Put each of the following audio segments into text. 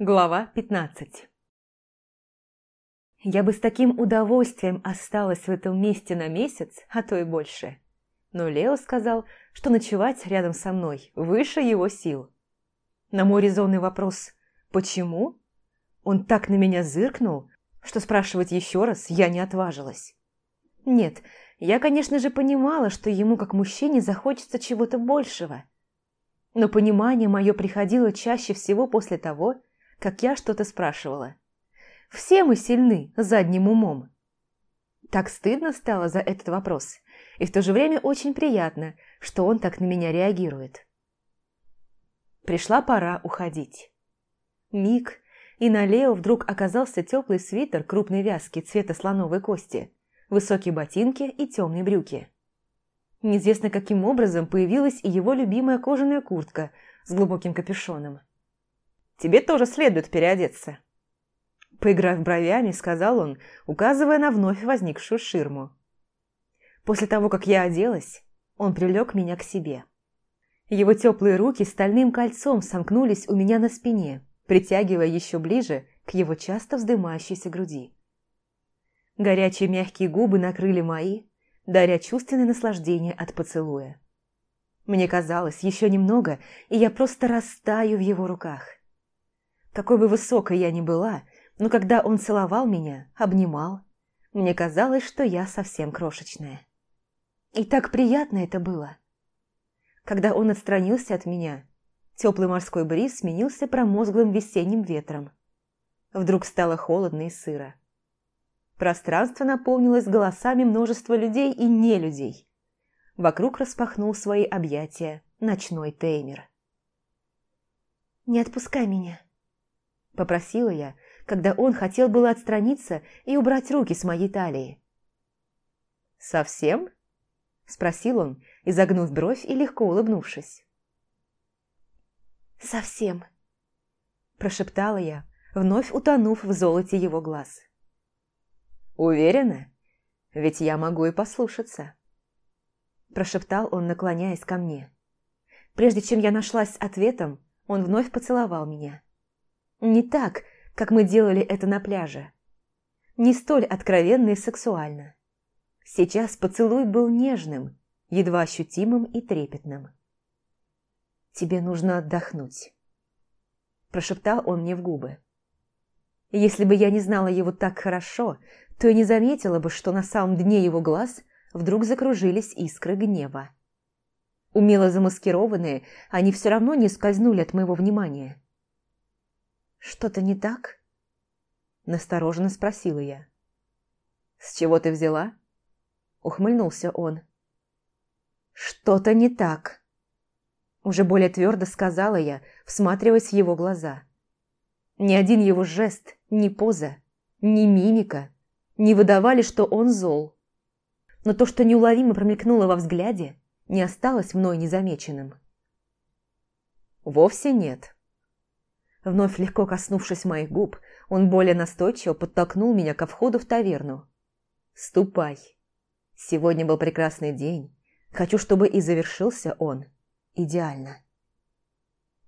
Глава 15 Я бы с таким удовольствием осталась в этом месте на месяц, а то и больше. Но Лео сказал, что ночевать рядом со мной выше его сил. На мой резонный вопрос «Почему?» он так на меня зыркнул, что спрашивать еще раз я не отважилась. Нет, я, конечно же, понимала, что ему, как мужчине, захочется чего-то большего. Но понимание мое приходило чаще всего после того, как я что-то спрашивала. Все мы сильны задним умом. Так стыдно стало за этот вопрос, и в то же время очень приятно, что он так на меня реагирует. Пришла пора уходить. Миг, и на Лео вдруг оказался теплый свитер крупной вязки цвета слоновой кости, высокие ботинки и темные брюки. Неизвестно каким образом появилась и его любимая кожаная куртка с глубоким капюшоном. «Тебе тоже следует переодеться», Поиграв бровями, сказал он, указывая на вновь возникшую ширму. После того, как я оделась, он привлек меня к себе. Его теплые руки стальным кольцом сомкнулись у меня на спине, притягивая еще ближе к его часто вздымающейся груди. Горячие мягкие губы накрыли мои, даря чувственное наслаждение от поцелуя. Мне казалось, еще немного, и я просто растаю в его руках. Какой бы высокой я ни была, но когда он целовал меня, обнимал, мне казалось, что я совсем крошечная. И так приятно это было. Когда он отстранился от меня, теплый морской бриз сменился промозглым весенним ветром. Вдруг стало холодно и сыро. Пространство наполнилось голосами множества людей и нелюдей. Вокруг распахнул свои объятия ночной Теймер. «Не отпускай меня», – попросила я, когда он хотел было отстраниться и убрать руки с моей талии. «Совсем?» – спросил он, изогнув бровь и легко улыбнувшись. «Совсем», – прошептала я, вновь утонув в золоте его глаз. «Уверена? Ведь я могу и послушаться», – прошептал он, наклоняясь ко мне. Прежде чем я нашлась с ответом, он вновь поцеловал меня. Не так, как мы делали это на пляже. Не столь откровенно и сексуально. Сейчас поцелуй был нежным, едва ощутимым и трепетным. «Тебе нужно отдохнуть», – прошептал он мне в губы. Если бы я не знала его так хорошо, то и не заметила бы, что на самом дне его глаз вдруг закружились искры гнева. Умело замаскированные, они все равно не скользнули от моего внимания. «Что-то не так?» Настороженно спросила я. «С чего ты взяла?» Ухмыльнулся он. «Что-то не так», уже более твердо сказала я, всматриваясь в его глаза. Ни один его жест, ни поза, ни мимика не выдавали, что он зол. Но то, что неуловимо промелькнуло во взгляде, не осталось мной незамеченным. «Вовсе нет». Вновь легко коснувшись моих губ, он более настойчиво подтолкнул меня ко входу в таверну. «Ступай. Сегодня был прекрасный день. Хочу, чтобы и завершился он идеально».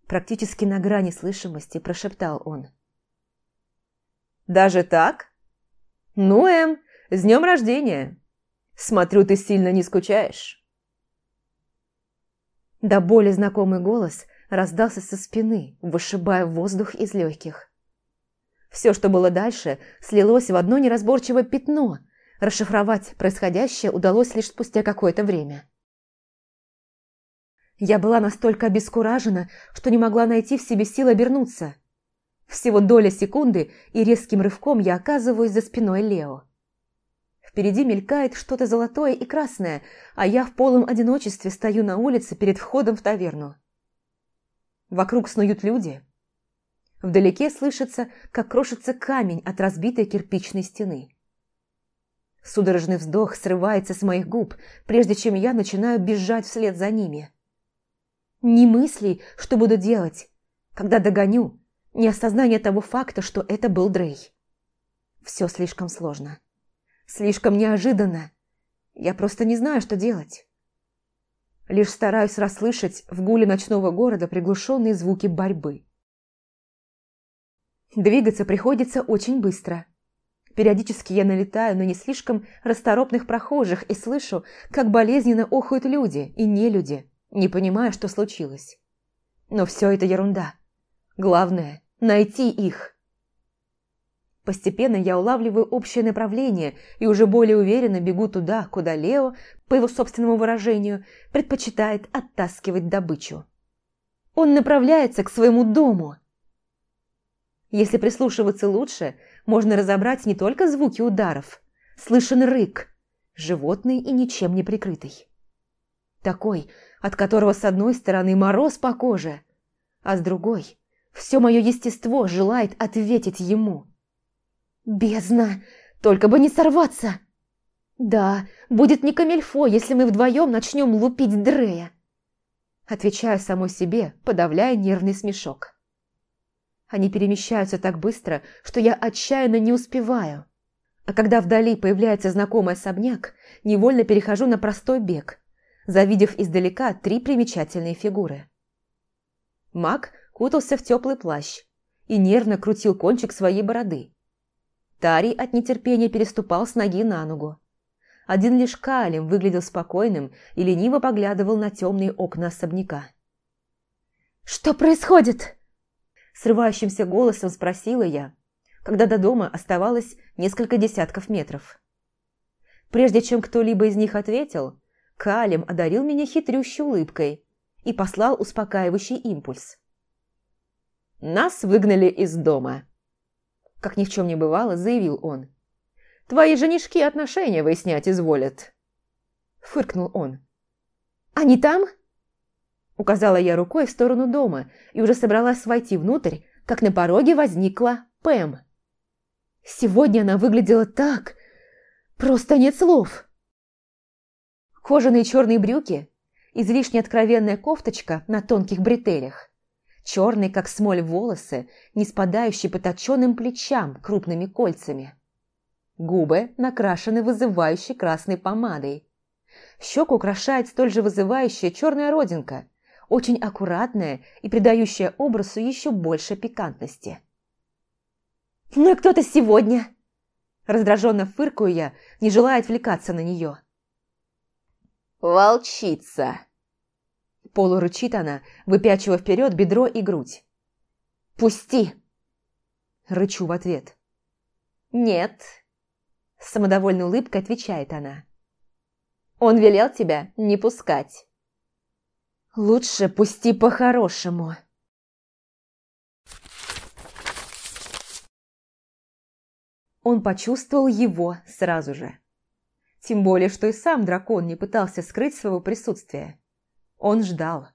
Практически на грани слышимости прошептал он. «Даже так? Ну, Эм, с днем рождения! Смотрю, ты сильно не скучаешь». Да более знакомый голос раздался со спины, вышибая воздух из легких. Все, что было дальше, слилось в одно неразборчивое пятно. Расшифровать происходящее удалось лишь спустя какое-то время. Я была настолько обескуражена, что не могла найти в себе сил обернуться. Всего доля секунды, и резким рывком я оказываюсь за спиной Лео. Впереди мелькает что-то золотое и красное, а я в полном одиночестве стою на улице перед входом в таверну. Вокруг снуют люди. Вдалеке слышится, как крошится камень от разбитой кирпичной стены. Судорожный вздох срывается с моих губ, прежде чем я начинаю бежать вслед за ними. Ни мыслей, что буду делать, когда догоню, ни осознания того факта, что это был Дрей. Все слишком сложно. Слишком неожиданно. Я просто не знаю, что делать. Лишь стараюсь расслышать в гуле ночного города приглушенные звуки борьбы. Двигаться приходится очень быстро. Периодически я налетаю на не слишком расторопных прохожих и слышу, как болезненно охают люди и не люди, не понимая, что случилось. Но все это ерунда. Главное – найти их. Постепенно я улавливаю общее направление и уже более уверенно бегу туда, куда Лео, по его собственному выражению, предпочитает оттаскивать добычу. Он направляется к своему дому. Если прислушиваться лучше, можно разобрать не только звуки ударов. Слышен рык, животный и ничем не прикрытый. Такой, от которого с одной стороны мороз по коже, а с другой все мое естество желает ответить ему – «Бездна! Только бы не сорваться!» «Да, будет не камельфо, если мы вдвоем начнем лупить Дрея!» Отвечаю самой себе, подавляя нервный смешок. Они перемещаются так быстро, что я отчаянно не успеваю. А когда вдали появляется знакомый особняк, невольно перехожу на простой бег, завидев издалека три примечательные фигуры. Маг кутался в теплый плащ и нервно крутил кончик своей бороды. Тарий от нетерпения переступал с ноги на ногу. Один лишь Калим выглядел спокойным и лениво поглядывал на темные окна особняка. «Что происходит?» Срывающимся голосом спросила я, когда до дома оставалось несколько десятков метров. Прежде чем кто-либо из них ответил, Калим одарил меня хитрющей улыбкой и послал успокаивающий импульс. «Нас выгнали из дома», как ни в чем не бывало, заявил он. «Твои женишки отношения выяснять изволят». Фыркнул он. «Они там?» Указала я рукой в сторону дома и уже собралась войти внутрь, как на пороге возникла Пэм. Сегодня она выглядела так... Просто нет слов. Кожаные черные брюки, излишне откровенная кофточка на тонких бретелях, черные, как смоль, волосы, не спадающие по точенным плечам крупными кольцами. Губы накрашены вызывающей красной помадой. Щеку украшает столь же вызывающая черная родинка, очень аккуратная и придающая образу еще больше пикантности. «Ну и кто-то сегодня?» Раздраженно фыркаю я, не желая отвлекаться на нее. «Волчица!» Полурычит она, выпячивая вперед бедро и грудь. «Пусти!» Рычу в ответ. «Нет!» С самодовольной улыбкой отвечает она. «Он велел тебя не пускать». «Лучше пусти по-хорошему». Он почувствовал его сразу же. Тем более, что и сам дракон не пытался скрыть своего присутствия. Он ждал.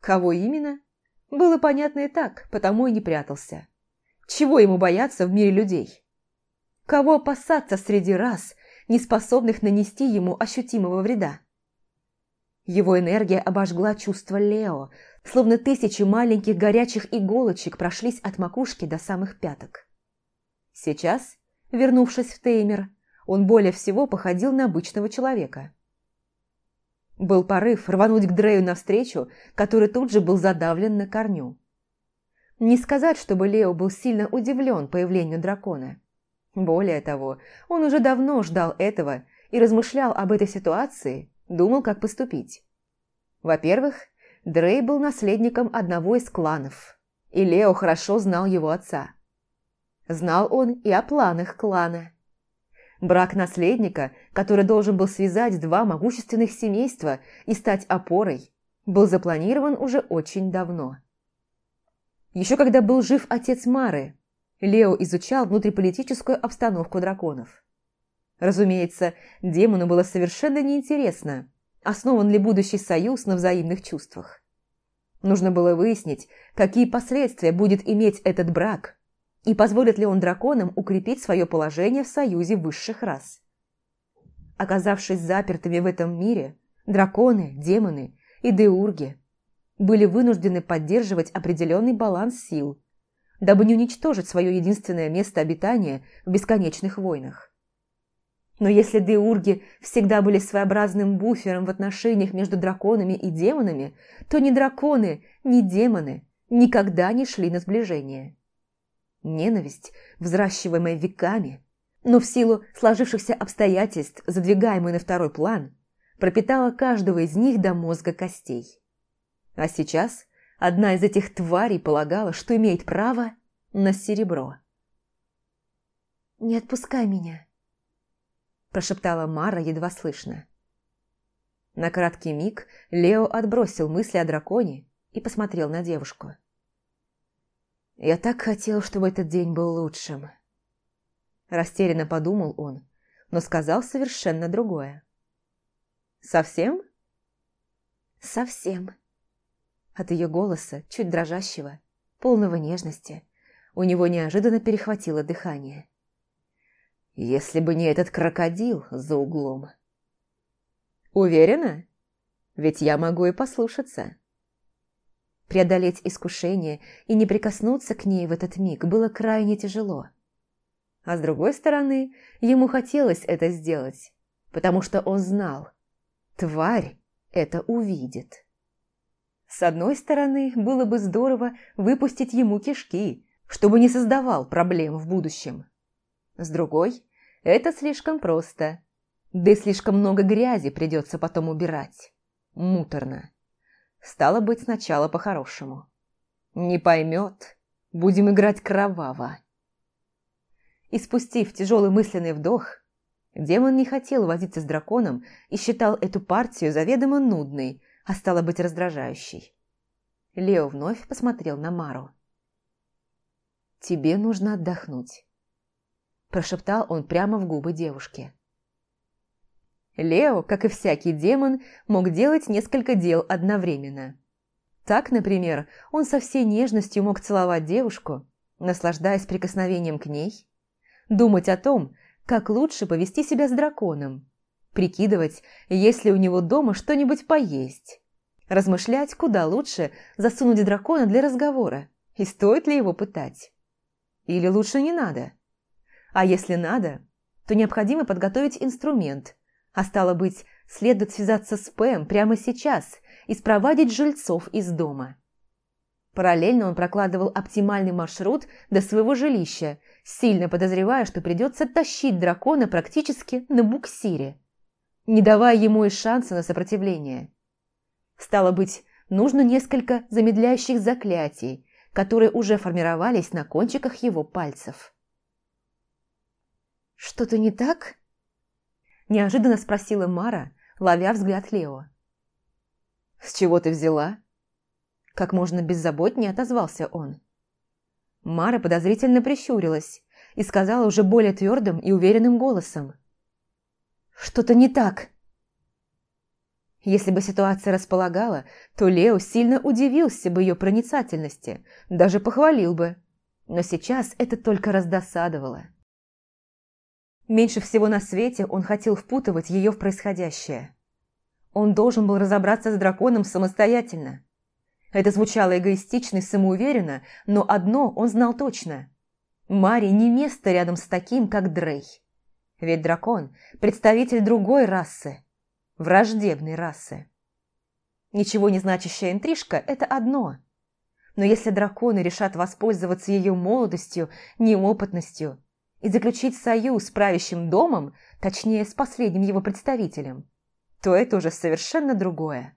Кого именно? Было понятно и так, потому и не прятался. Чего ему бояться в мире людей? Кого опасаться среди раз, не способных нанести ему ощутимого вреда? Его энергия обожгла чувство Лео, словно тысячи маленьких горячих иголочек прошлись от макушки до самых пяток. Сейчас, вернувшись в Теймер, он более всего походил на обычного человека. Был порыв рвануть к Дрею навстречу, который тут же был задавлен на корню. Не сказать, чтобы Лео был сильно удивлен появлению дракона. Более того, он уже давно ждал этого и размышлял об этой ситуации, думал, как поступить. Во-первых, Дрей был наследником одного из кланов, и Лео хорошо знал его отца. Знал он и о планах клана. Брак наследника, который должен был связать два могущественных семейства и стать опорой, был запланирован уже очень давно. Еще когда был жив отец Мары, Лео изучал внутриполитическую обстановку драконов. Разумеется, демону было совершенно неинтересно, основан ли будущий союз на взаимных чувствах. Нужно было выяснить, какие последствия будет иметь этот брак и позволит ли он драконам укрепить свое положение в союзе высших рас. Оказавшись запертыми в этом мире, драконы, демоны и деурги были вынуждены поддерживать определенный баланс сил, дабы не уничтожить свое единственное место обитания в бесконечных войнах. Но если деурги всегда были своеобразным буфером в отношениях между драконами и демонами, то ни драконы, ни демоны никогда не шли на сближение. Ненависть, взращиваемая веками, но в силу сложившихся обстоятельств, задвигаемой на второй план, пропитала каждого из них до мозга костей. А сейчас одна из этих тварей полагала, что имеет право на серебро. «Не отпускай меня», – прошептала Мара едва слышно. На краткий миг Лео отбросил мысли о драконе и посмотрел на девушку. «Я так хотел, чтобы этот день был лучшим». Растерянно подумал он, но сказал совершенно другое. «Совсем?» «Совсем». От ее голоса, чуть дрожащего, полного нежности, у него неожиданно перехватило дыхание. «Если бы не этот крокодил за углом». «Уверена? Ведь я могу и послушаться». Преодолеть искушение и не прикоснуться к ней в этот миг было крайне тяжело. А с другой стороны, ему хотелось это сделать, потому что он знал, тварь это увидит. С одной стороны, было бы здорово выпустить ему кишки, чтобы не создавал проблем в будущем. С другой, это слишком просто, да и слишком много грязи придется потом убирать. Муторно. Стало быть, сначала по-хорошему. Не поймет, будем играть кроваво. И спустив тяжелый мысленный вдох, демон не хотел возиться с драконом и считал эту партию заведомо нудной, а стало быть раздражающей. Лео вновь посмотрел на Мару. «Тебе нужно отдохнуть», – прошептал он прямо в губы девушки. Лео, как и всякий демон, мог делать несколько дел одновременно. Так, например, он со всей нежностью мог целовать девушку, наслаждаясь прикосновением к ней, думать о том, как лучше повести себя с драконом, прикидывать, есть ли у него дома что-нибудь поесть, размышлять, куда лучше засунуть дракона для разговора и стоит ли его пытать. Или лучше не надо. А если надо, то необходимо подготовить инструмент – а стало быть, следует связаться с Пэм прямо сейчас и спровадить жильцов из дома. Параллельно он прокладывал оптимальный маршрут до своего жилища, сильно подозревая, что придется тащить дракона практически на буксире, не давая ему и шанса на сопротивление. Стало быть, нужно несколько замедляющих заклятий, которые уже формировались на кончиках его пальцев. «Что-то не так?» Неожиданно спросила Мара, ловя взгляд Лео. «С чего ты взяла?» Как можно беззаботнее отозвался он. Мара подозрительно прищурилась и сказала уже более твердым и уверенным голосом. «Что-то не так!» Если бы ситуация располагала, то Лео сильно удивился бы ее проницательности, даже похвалил бы. Но сейчас это только раздосадовало. Меньше всего на свете он хотел впутывать ее в происходящее. Он должен был разобраться с драконом самостоятельно. Это звучало эгоистично и самоуверенно, но одно он знал точно. Мари не место рядом с таким, как Дрей. Ведь дракон – представитель другой расы, враждебной расы. Ничего не значащая интрижка – это одно. Но если драконы решат воспользоваться ее молодостью, неопытностью и заключить союз с правящим домом, точнее, с последним его представителем, то это уже совершенно другое.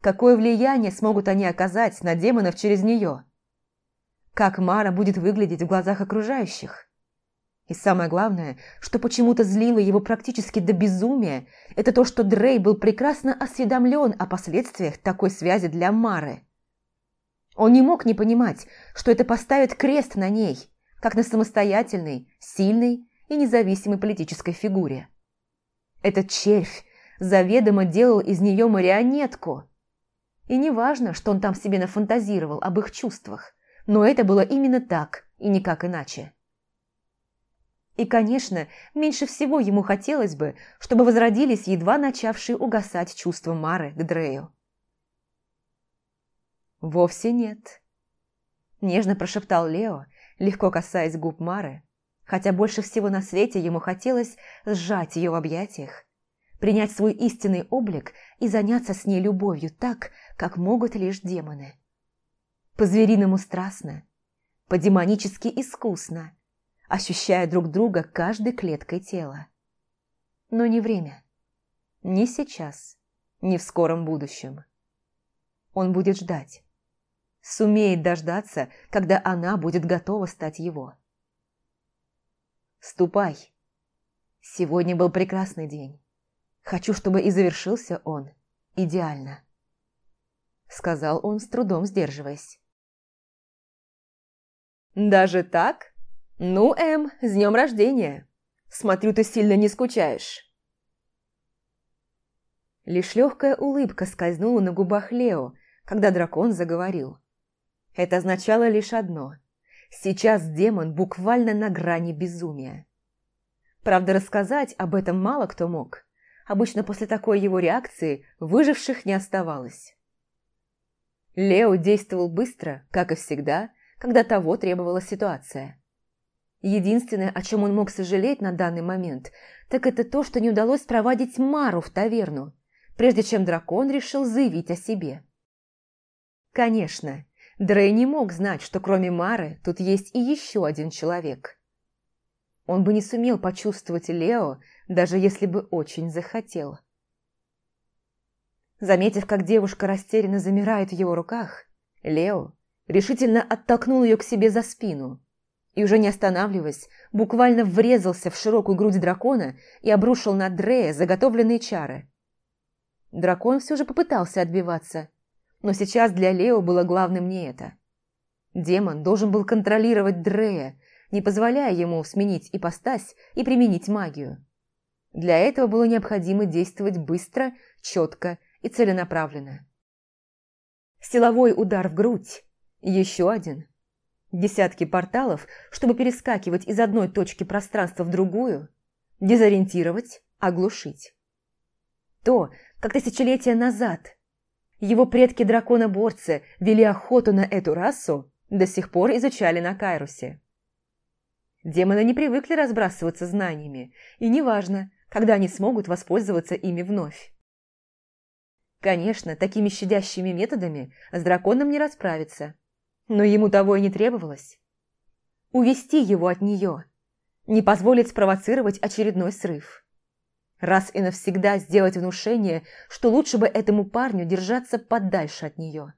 Какое влияние смогут они оказать на демонов через нее? Как Мара будет выглядеть в глазах окружающих? И самое главное, что почему-то злило его практически до безумия, это то, что Дрей был прекрасно осведомлен о последствиях такой связи для Мары. Он не мог не понимать, что это поставит крест на ней – как на самостоятельной, сильной и независимой политической фигуре. Этот червь заведомо делал из нее марионетку. И не важно, что он там себе нафантазировал об их чувствах, но это было именно так и никак иначе. И, конечно, меньше всего ему хотелось бы, чтобы возродились едва начавшие угасать чувства Мары к Дрею. «Вовсе нет», – нежно прошептал Лео, легко касаясь губ Мары, хотя больше всего на свете ему хотелось сжать ее в объятиях, принять свой истинный облик и заняться с ней любовью так, как могут лишь демоны. По-звериному страстно, по-демонически искусно, ощущая друг друга каждой клеткой тела. Но не время. Ни сейчас, ни в скором будущем. Он будет ждать. Сумеет дождаться, когда она будет готова стать его. «Ступай. Сегодня был прекрасный день. Хочу, чтобы и завершился он идеально», — сказал он, с трудом сдерживаясь. «Даже так? Ну, Эм, с днем рождения! Смотрю, ты сильно не скучаешь». Лишь легкая улыбка скользнула на губах Лео, когда дракон заговорил. Это означало лишь одно. Сейчас демон буквально на грани безумия. Правда, рассказать об этом мало кто мог. Обычно после такой его реакции выживших не оставалось. Лео действовал быстро, как и всегда, когда того требовала ситуация. Единственное, о чем он мог сожалеть на данный момент, так это то, что не удалось проводить Мару в таверну, прежде чем дракон решил заявить о себе. Конечно, Дрей не мог знать, что кроме Мары тут есть и еще один человек. Он бы не сумел почувствовать Лео, даже если бы очень захотел. Заметив, как девушка растерянно замирает в его руках, Лео решительно оттолкнул ее к себе за спину и, уже не останавливаясь, буквально врезался в широкую грудь дракона и обрушил на Дрея заготовленные чары. Дракон все же попытался отбиваться, но сейчас для Лео было главным не это. Демон должен был контролировать Дрея, не позволяя ему сменить ипостась и применить магию. Для этого было необходимо действовать быстро, четко и целенаправленно. Силовой удар в грудь, еще один. Десятки порталов, чтобы перескакивать из одной точки пространства в другую, дезориентировать, оглушить. То, как тысячелетия назад его предки-драконоборцы вели охоту на эту расу, до сих пор изучали на Кайрусе. Демоны не привыкли разбрасываться знаниями, и неважно, когда они смогут воспользоваться ими вновь. Конечно, такими щадящими методами с драконом не расправиться, но ему того и не требовалось. Увести его от нее, не позволить спровоцировать очередной срыв. Раз и навсегда сделать внушение, что лучше бы этому парню держаться подальше от нее.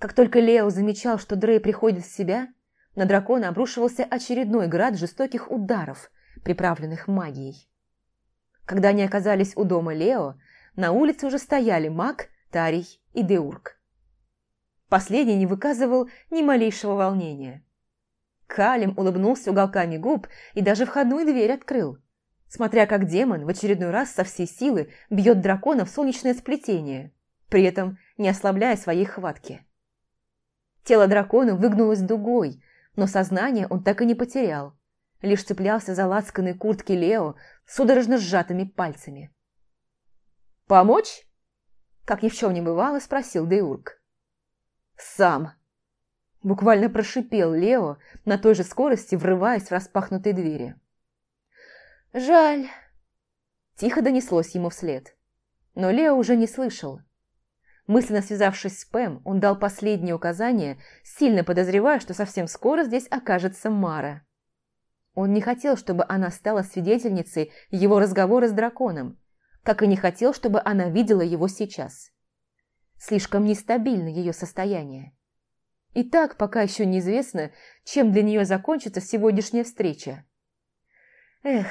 Как только Лео замечал, что Дрей приходит в себя, на дракона обрушивался очередной град жестоких ударов, приправленных магией. Когда они оказались у дома Лео, на улице уже стояли маг, Тарий и Деург. Последний не выказывал ни малейшего волнения. Калим улыбнулся уголками губ и даже входную дверь открыл, смотря как демон в очередной раз со всей силы бьет дракона в солнечное сплетение, при этом не ослабляя своей хватки. Тело дракона выгнулось дугой, но сознание он так и не потерял, лишь цеплялся за лацканы куртки Лео судорожно сжатыми пальцами. «Помочь?» Как ни в чем не бывало, спросил Деург. «Сам!» Буквально прошипел Лео на той же скорости, врываясь в распахнутые двери. «Жаль!» Тихо донеслось ему вслед. Но Лео уже не слышал. Мысленно связавшись с Пэм, он дал последнее указание, сильно подозревая, что совсем скоро здесь окажется Мара. Он не хотел, чтобы она стала свидетельницей его разговора с драконом, как и не хотел, чтобы она видела его сейчас. Слишком нестабильно ее состояние. И так пока еще неизвестно, чем для нее закончится сегодняшняя встреча. Эх,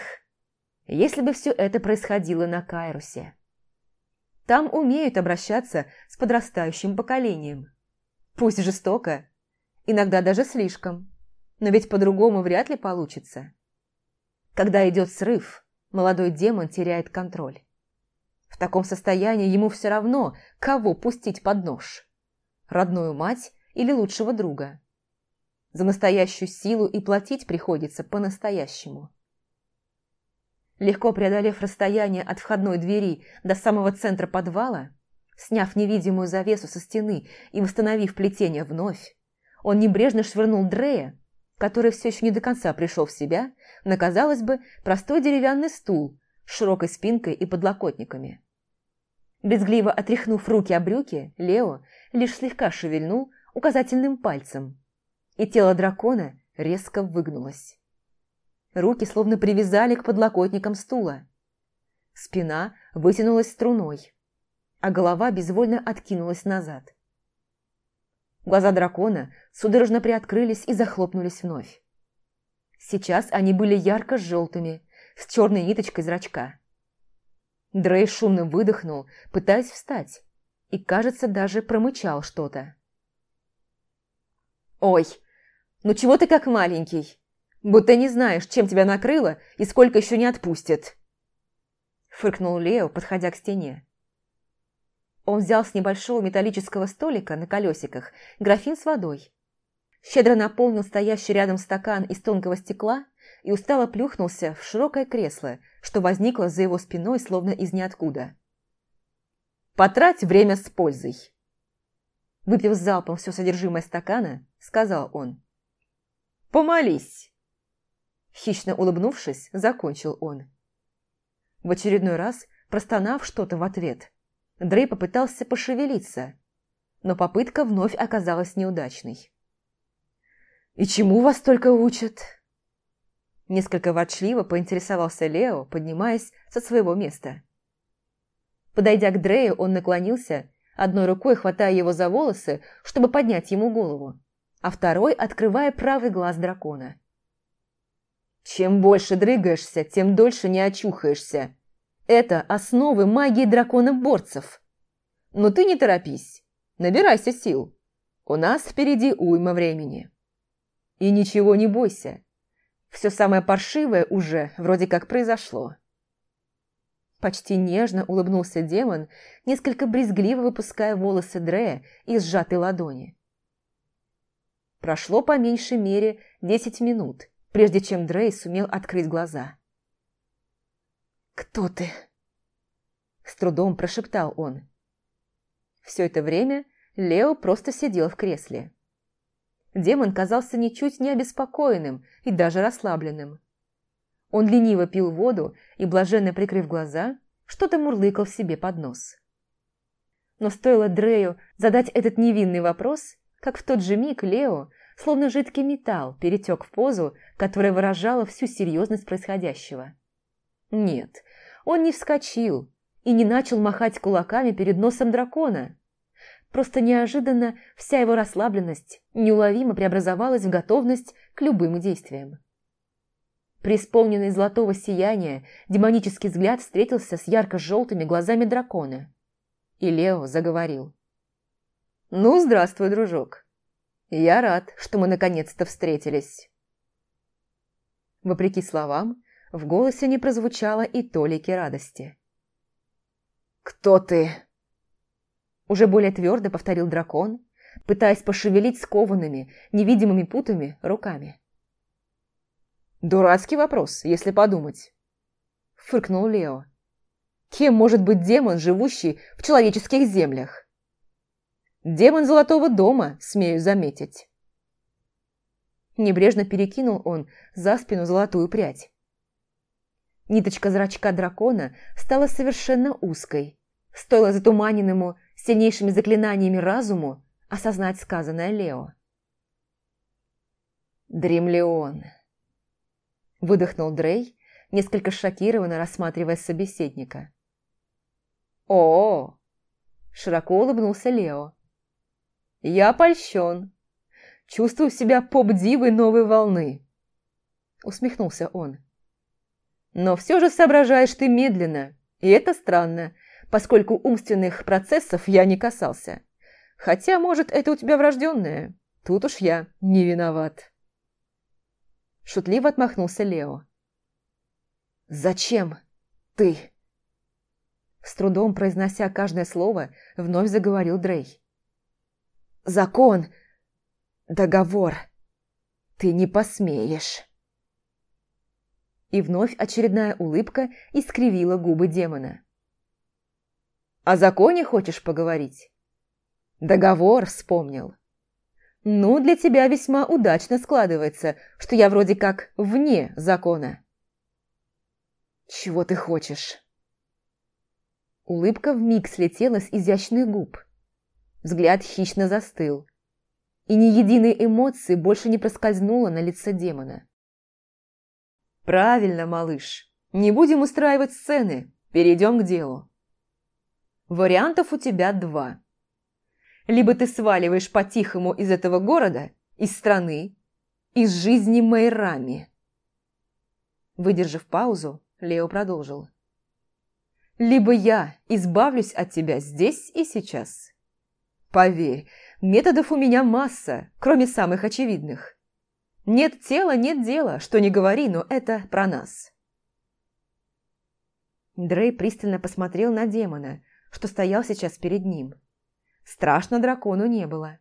если бы все это происходило на Кайрусе. Там умеют обращаться с подрастающим поколением. Пусть жестоко, иногда даже слишком, но ведь по-другому вряд ли получится. Когда идет срыв, молодой демон теряет контроль. В таком состоянии ему все равно, кого пустить под нож. Родную мать или лучшего друга. За настоящую силу и платить приходится по-настоящему. Легко преодолев расстояние от входной двери до самого центра подвала, сняв невидимую завесу со стены и восстановив плетение вновь, он небрежно швырнул Дрея, который все еще не до конца пришел в себя, на, казалось бы, простой деревянный стул с широкой спинкой и подлокотниками. Безгливо отряхнув руки о брюки, Лео лишь слегка шевельнул указательным пальцем. и тело дракона резко выгнулось. Руки словно привязали к подлокотникам стула. Спина вытянулась струной, а голова безвольно откинулась назад. Глаза дракона судорожно приоткрылись и захлопнулись вновь. Сейчас они были ярко-желтыми, с черной ниточкой зрачка. Дрей шумно выдохнул, пытаясь встать, и, кажется, даже промычал что-то. «Ой, ну чего ты как маленький? Будто не знаешь, чем тебя накрыло и сколько еще не отпустит!» Фыркнул Лео, подходя к стене. Он взял с небольшого металлического столика на колесиках графин с водой. Щедро наполнил стоящий рядом стакан из тонкого стекла и устало плюхнулся в широкое кресло, что возникло за его спиной словно из ниоткуда. «Потрать время с пользой!» Выпив залпом все содержимое стакана, сказал он. «Помолись!» Хищно улыбнувшись, закончил он. В очередной раз, простонав что-то в ответ, Дрей попытался пошевелиться, но попытка вновь оказалась неудачной. «И чему вас только учат?» Несколько ворчливо поинтересовался Лео, поднимаясь со своего места. Подойдя к Дрею, он наклонился, одной рукой хватая его за волосы, чтобы поднять ему голову, а второй открывая правый глаз дракона. «Чем больше дрыгаешься, тем дольше не очухаешься. Это основы магии дракона-борцев. Но ты не торопись, набирайся сил. У нас впереди уйма времени. И ничего не бойся, все самое паршивое уже вроде как произошло. Почти нежно улыбнулся демон, несколько брезгливо выпуская волосы Дрея из сжатой ладони. Прошло по меньшей мере десять минут, прежде чем Дрей сумел открыть глаза. «Кто ты?» С трудом прошептал он. Все это время Лео просто сидел в кресле демон казался ничуть не обеспокоенным и даже расслабленным. Он лениво пил воду и, блаженно прикрыв глаза, что-то мурлыкал себе под нос. Но стоило Дрею задать этот невинный вопрос, как в тот же миг Лео, словно жидкий металл, перетек в позу, которая выражала всю серьезность происходящего. Нет, он не вскочил и не начал махать кулаками перед носом дракона, Просто неожиданно вся его расслабленность неуловимо преобразовалась в готовность к любым действиям. Преисполненный золотого сияния, демонический взгляд встретился с ярко-желтыми глазами дракона. И Лео заговорил. «Ну, здравствуй, дружок. Я рад, что мы наконец-то встретились». Вопреки словам, в голосе не прозвучало и толики радости. «Кто ты?» Уже более твердо повторил дракон, пытаясь пошевелить скованными, невидимыми путами руками. «Дурацкий вопрос, если подумать», — фыркнул Лео. «Кем может быть демон, живущий в человеческих землях?» «Демон Золотого дома, смею заметить». Небрежно перекинул он за спину золотую прядь. Ниточка зрачка дракона стала совершенно узкой. Стоило затуманенному сильнейшими заклинаниями разуму осознать сказанное Лео. «Дремлеон!» Выдохнул Дрей, несколько шокированно рассматривая собеседника. «О!» Широко улыбнулся Лео. «Я польщен. Чувствую себя поп-дивой новой волны!» Усмехнулся он. «Но все же соображаешь ты медленно, и это странно, поскольку умственных процессов я не касался. Хотя, может, это у тебя врожденное. Тут уж я не виноват. Шутливо отмахнулся Лео. «Зачем ты?» С трудом произнося каждое слово, вновь заговорил Дрей. «Закон! Договор! Ты не посмеешь!» И вновь очередная улыбка искривила губы демона. О законе хочешь поговорить? Договор вспомнил. Ну, для тебя весьма удачно складывается, что я вроде как вне закона. Чего ты хочешь? Улыбка вмиг слетела с изящных губ. Взгляд хищно застыл. и ни единой эмоции больше не проскользнуло на лице демона. «Правильно, малыш. Не будем устраивать сцены. Перейдем к делу. Вариантов у тебя два. Либо ты сваливаешь по-тихому из этого города, из страны, из жизни Майрами». Выдержав паузу, Лео продолжил. «Либо я избавлюсь от тебя здесь и сейчас. Поверь, методов у меня масса, кроме самых очевидных. Нет тела, нет дела, что не говори, но это про нас». Дрей пристально посмотрел на демона, что стоял сейчас перед ним. Страшно дракону не было.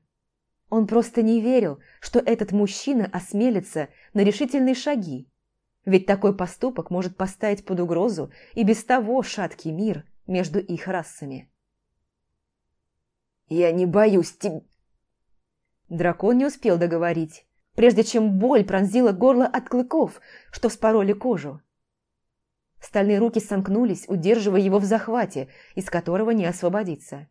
Он просто не верил, что этот мужчина осмелится на решительные шаги, ведь такой поступок может поставить под угрозу и без того шаткий мир между их расами. «Я не боюсь тебя...» Дракон не успел договорить, прежде чем боль пронзила горло от клыков, что вспороли кожу. Стальные руки сомкнулись, удерживая его в захвате, из которого не освободиться.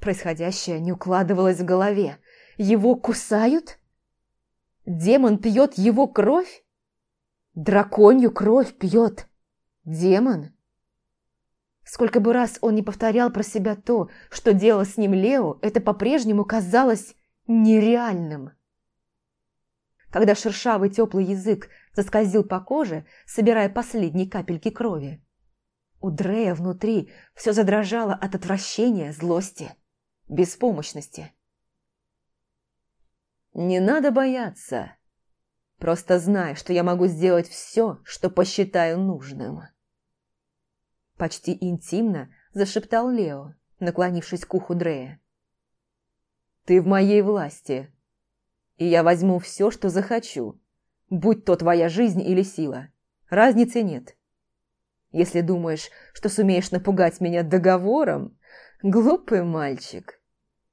Происходящее не укладывалось в голове. Его кусают? Демон пьет его кровь? Драконью кровь пьет демон. Сколько бы раз он не повторял про себя то, что делал с ним Лео, это по-прежнему казалось нереальным. Когда шершавый теплый язык заскользил по коже, собирая последние капельки крови, у Дрея внутри все задрожало от отвращения, злости, беспомощности. «Не надо бояться», Просто знай, что я могу сделать все, что посчитаю нужным». Почти интимно зашептал Лео, наклонившись к уху Дрея. «Ты в моей власти, и я возьму все, что захочу, будь то твоя жизнь или сила. Разницы нет. Если думаешь, что сумеешь напугать меня договором, глупый мальчик,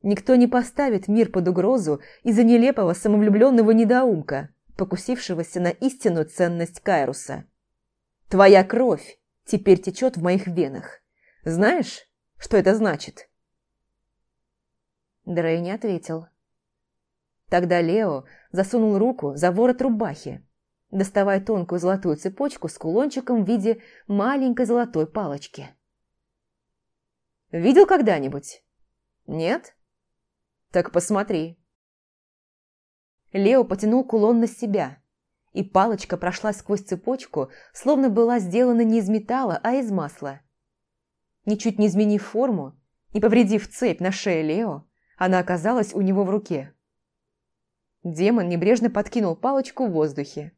никто не поставит мир под угрозу из-за нелепого самовлюбленного недоумка, покусившегося на истинную ценность Кайруса. «Твоя кровь теперь течет в моих венах. Знаешь, что это значит?» Дрей не ответил. Тогда Лео засунул руку за ворот рубахи, доставая тонкую золотую цепочку с кулончиком в виде маленькой золотой палочки. «Видел когда-нибудь? Нет? Так посмотри». Лео потянул кулон на себя, и палочка прошла сквозь цепочку, словно была сделана не из металла, а из масла. Ничуть не изменив форму, не повредив цепь на шее Лео, она оказалась у него в руке. Демон небрежно подкинул палочку в воздухе.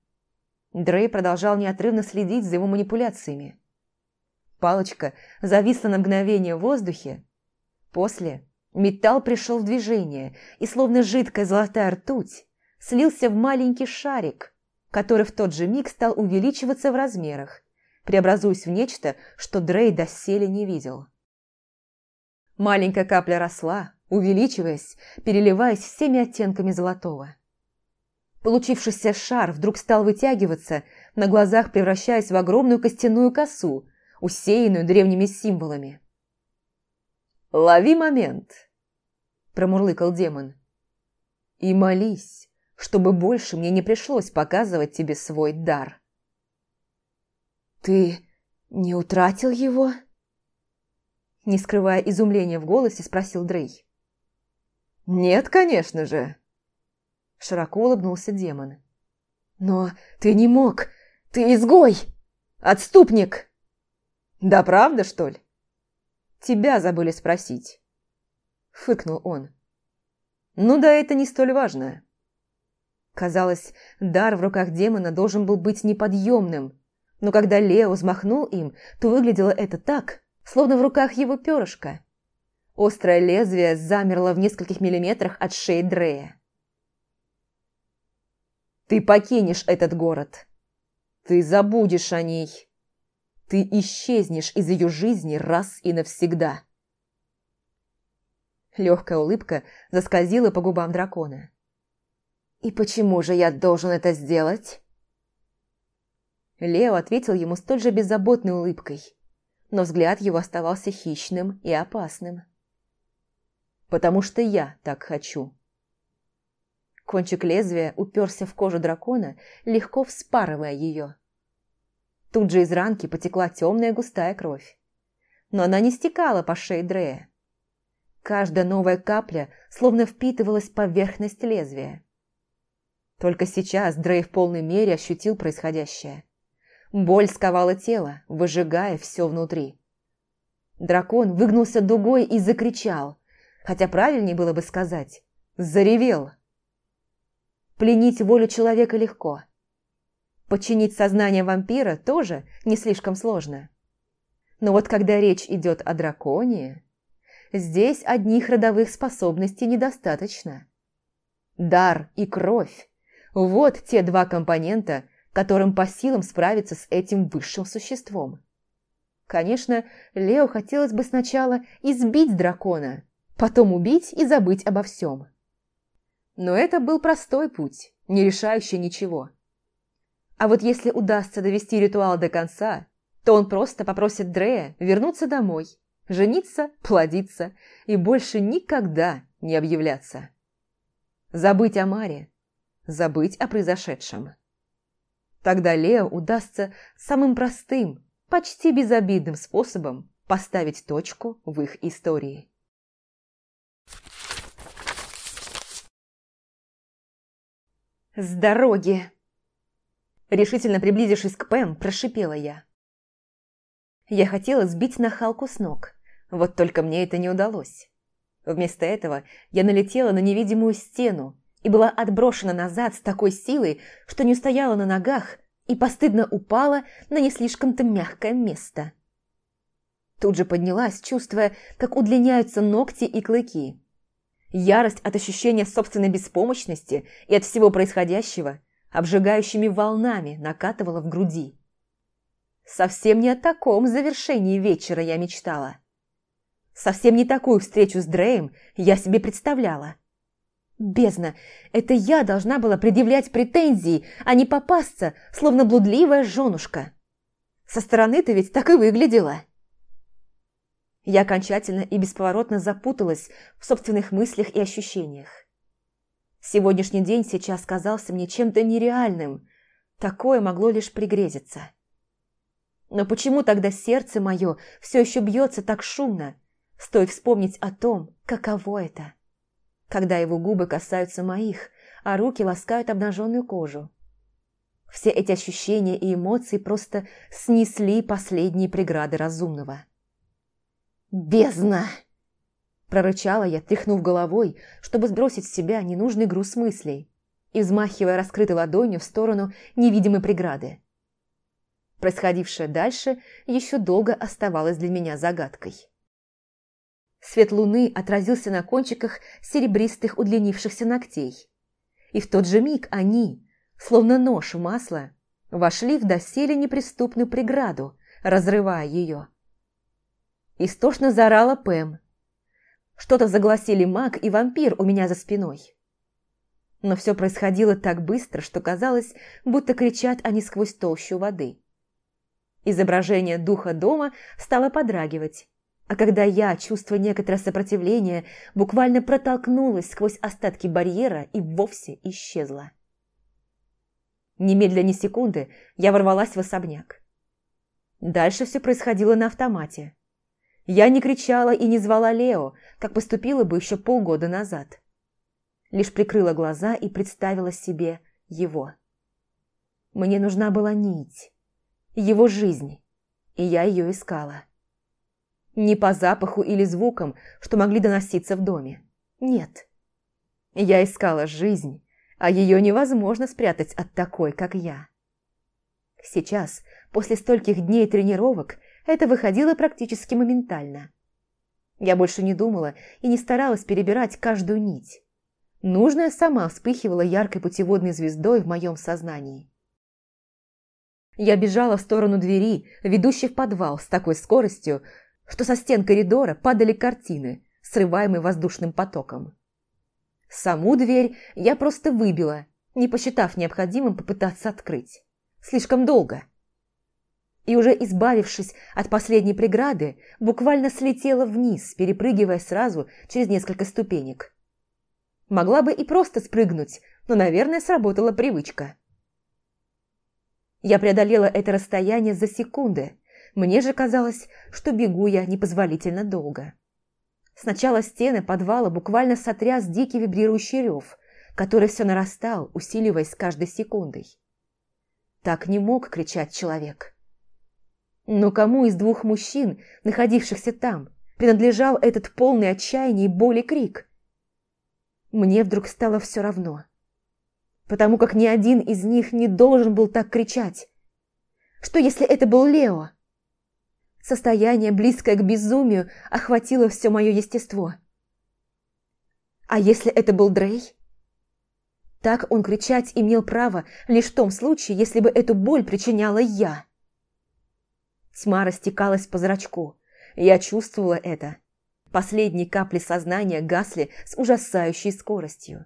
Дрей продолжал неотрывно следить за его манипуляциями. Палочка зависла на мгновение в воздухе. После металл пришел в движение, и словно жидкая золотая ртуть, слился в маленький шарик, который в тот же миг стал увеличиваться в размерах, преобразуясь в нечто, что Дрей доселе не видел. Маленькая капля росла, увеличиваясь, переливаясь всеми оттенками золотого. Получившийся шар вдруг стал вытягиваться, на глазах превращаясь в огромную костяную косу, усеянную древними символами. «Лови момент!» – промурлыкал демон. «И молись, чтобы больше мне не пришлось показывать тебе свой дар. «Ты не утратил его?» Не скрывая изумления в голосе, спросил Дрей. «Нет, конечно же!» Широко улыбнулся демон. «Но ты не мог! Ты изгой! Отступник!» «Да правда, что ли?» «Тебя забыли спросить», — фыкнул он. «Ну да, это не столь важно. Казалось, дар в руках демона должен был быть неподъемным, но когда Лео взмахнул им, то выглядело это так, словно в руках его перышко. Острое лезвие замерло в нескольких миллиметрах от шеи Дрея. «Ты покинешь этот город. Ты забудешь о ней. Ты исчезнешь из ее жизни раз и навсегда». Легкая улыбка заскользила по губам дракона. «И почему же я должен это сделать?» Лео ответил ему столь же беззаботной улыбкой, но взгляд его оставался хищным и опасным. «Потому что я так хочу». Кончик лезвия уперся в кожу дракона, легко вспарывая ее. Тут же из ранки потекла темная густая кровь. Но она не стекала по шее Дрея. Каждая новая капля словно впитывалась в поверхность лезвия. Только сейчас Дрей в полной мере ощутил происходящее. Боль сковала тело, выжигая все внутри. Дракон выгнулся дугой и закричал, хотя правильнее было бы сказать «заревел». Пленить волю человека легко. Подчинить сознание вампира тоже не слишком сложно. Но вот когда речь идет о драконе, здесь одних родовых способностей недостаточно. Дар и кровь – вот те два компонента, которым по силам справиться с этим высшим существом. Конечно, Лео хотелось бы сначала избить дракона, потом убить и забыть обо всем. Но это был простой путь, не решающий ничего. А вот если удастся довести ритуал до конца, то он просто попросит Дрея вернуться домой, жениться, плодиться и больше никогда не объявляться. Забыть о Маре, забыть о произошедшем. Тогда Лео удастся самым простым, почти безобидным способом поставить точку в их истории. «С дороги!» Решительно приблизившись к Пэм, прошипела я. Я хотела сбить нахалку с ног, вот только мне это не удалось. Вместо этого я налетела на невидимую стену и была отброшена назад с такой силой, что не устояла на ногах и постыдно упала на не слишком-то мягкое место. Тут же поднялась, чувствуя, как удлиняются ногти и клыки. Ярость от ощущения собственной беспомощности и от всего происходящего обжигающими волнами накатывала в груди. Совсем не о таком завершении вечера я мечтала. Совсем не такую встречу с Дреем я себе представляла. Бездна, это я должна была предъявлять претензии, а не попасться, словно блудливая женушка. Со стороны ты ведь так и выглядела. Я окончательно и бесповоротно запуталась в собственных мыслях и ощущениях. Сегодняшний день сейчас казался мне чем-то нереальным. Такое могло лишь пригрезиться. Но почему тогда сердце мое все еще бьется так шумно? Стоит вспомнить о том, каково это. Когда его губы касаются моих, а руки ласкают обнаженную кожу. Все эти ощущения и эмоции просто снесли последние преграды разумного. «Бездна!» Прорычала я, тряхнув головой, чтобы сбросить с себя ненужный груз мыслей и взмахивая раскрытой ладонью в сторону невидимой преграды. Происходившее дальше еще долго оставалось для меня загадкой. Свет луны отразился на кончиках серебристых удлинившихся ногтей. И в тот же миг они, словно нож в масло, вошли в доселе неприступную преграду, разрывая ее. Истошно заорала Пэм. Что-то загласили маг и вампир у меня за спиной. Но все происходило так быстро, что казалось, будто кричат они сквозь толщу воды. Изображение духа дома стало подрагивать, а когда я, чувствуя некоторое сопротивление, буквально протолкнулась сквозь остатки барьера и вовсе исчезла. Немедля ни секунды я ворвалась в особняк. Дальше все происходило на автомате. Я не кричала и не звала Лео, как поступила бы еще полгода назад. Лишь прикрыла глаза и представила себе его. Мне нужна была нить, его жизнь, и я ее искала. Не по запаху или звукам, что могли доноситься в доме. Нет. Я искала жизнь, а ее невозможно спрятать от такой, как я. Сейчас, после стольких дней тренировок, это выходило практически моментально. Я больше не думала и не старалась перебирать каждую нить. Нужная сама вспыхивала яркой путеводной звездой в моем сознании. Я бежала в сторону двери, ведущей в подвал с такой скоростью, что со стен коридора падали картины, срываемые воздушным потоком. Саму дверь я просто выбила, не посчитав необходимым попытаться открыть. Слишком долго и уже избавившись от последней преграды, буквально слетела вниз, перепрыгивая сразу через несколько ступенек. Могла бы и просто спрыгнуть, но, наверное, сработала привычка. Я преодолела это расстояние за секунды. Мне же казалось, что бегу я непозволительно долго. Сначала стены подвала буквально сотряс дикий вибрирующий рев, который все нарастал, усиливаясь с каждой секундой. Так не мог кричать человек. Но кому из двух мужчин, находившихся там, принадлежал этот полный отчаяния и боли крик? Мне вдруг стало все равно. Потому как ни один из них не должен был так кричать. Что если это был Лео? Состояние, близкое к безумию, охватило все мое естество. А если это был Дрей? Так он кричать имел право лишь в том случае, если бы эту боль причиняла я. Тьма растекалась по зрачку. Я чувствовала это. Последние капли сознания гасли с ужасающей скоростью.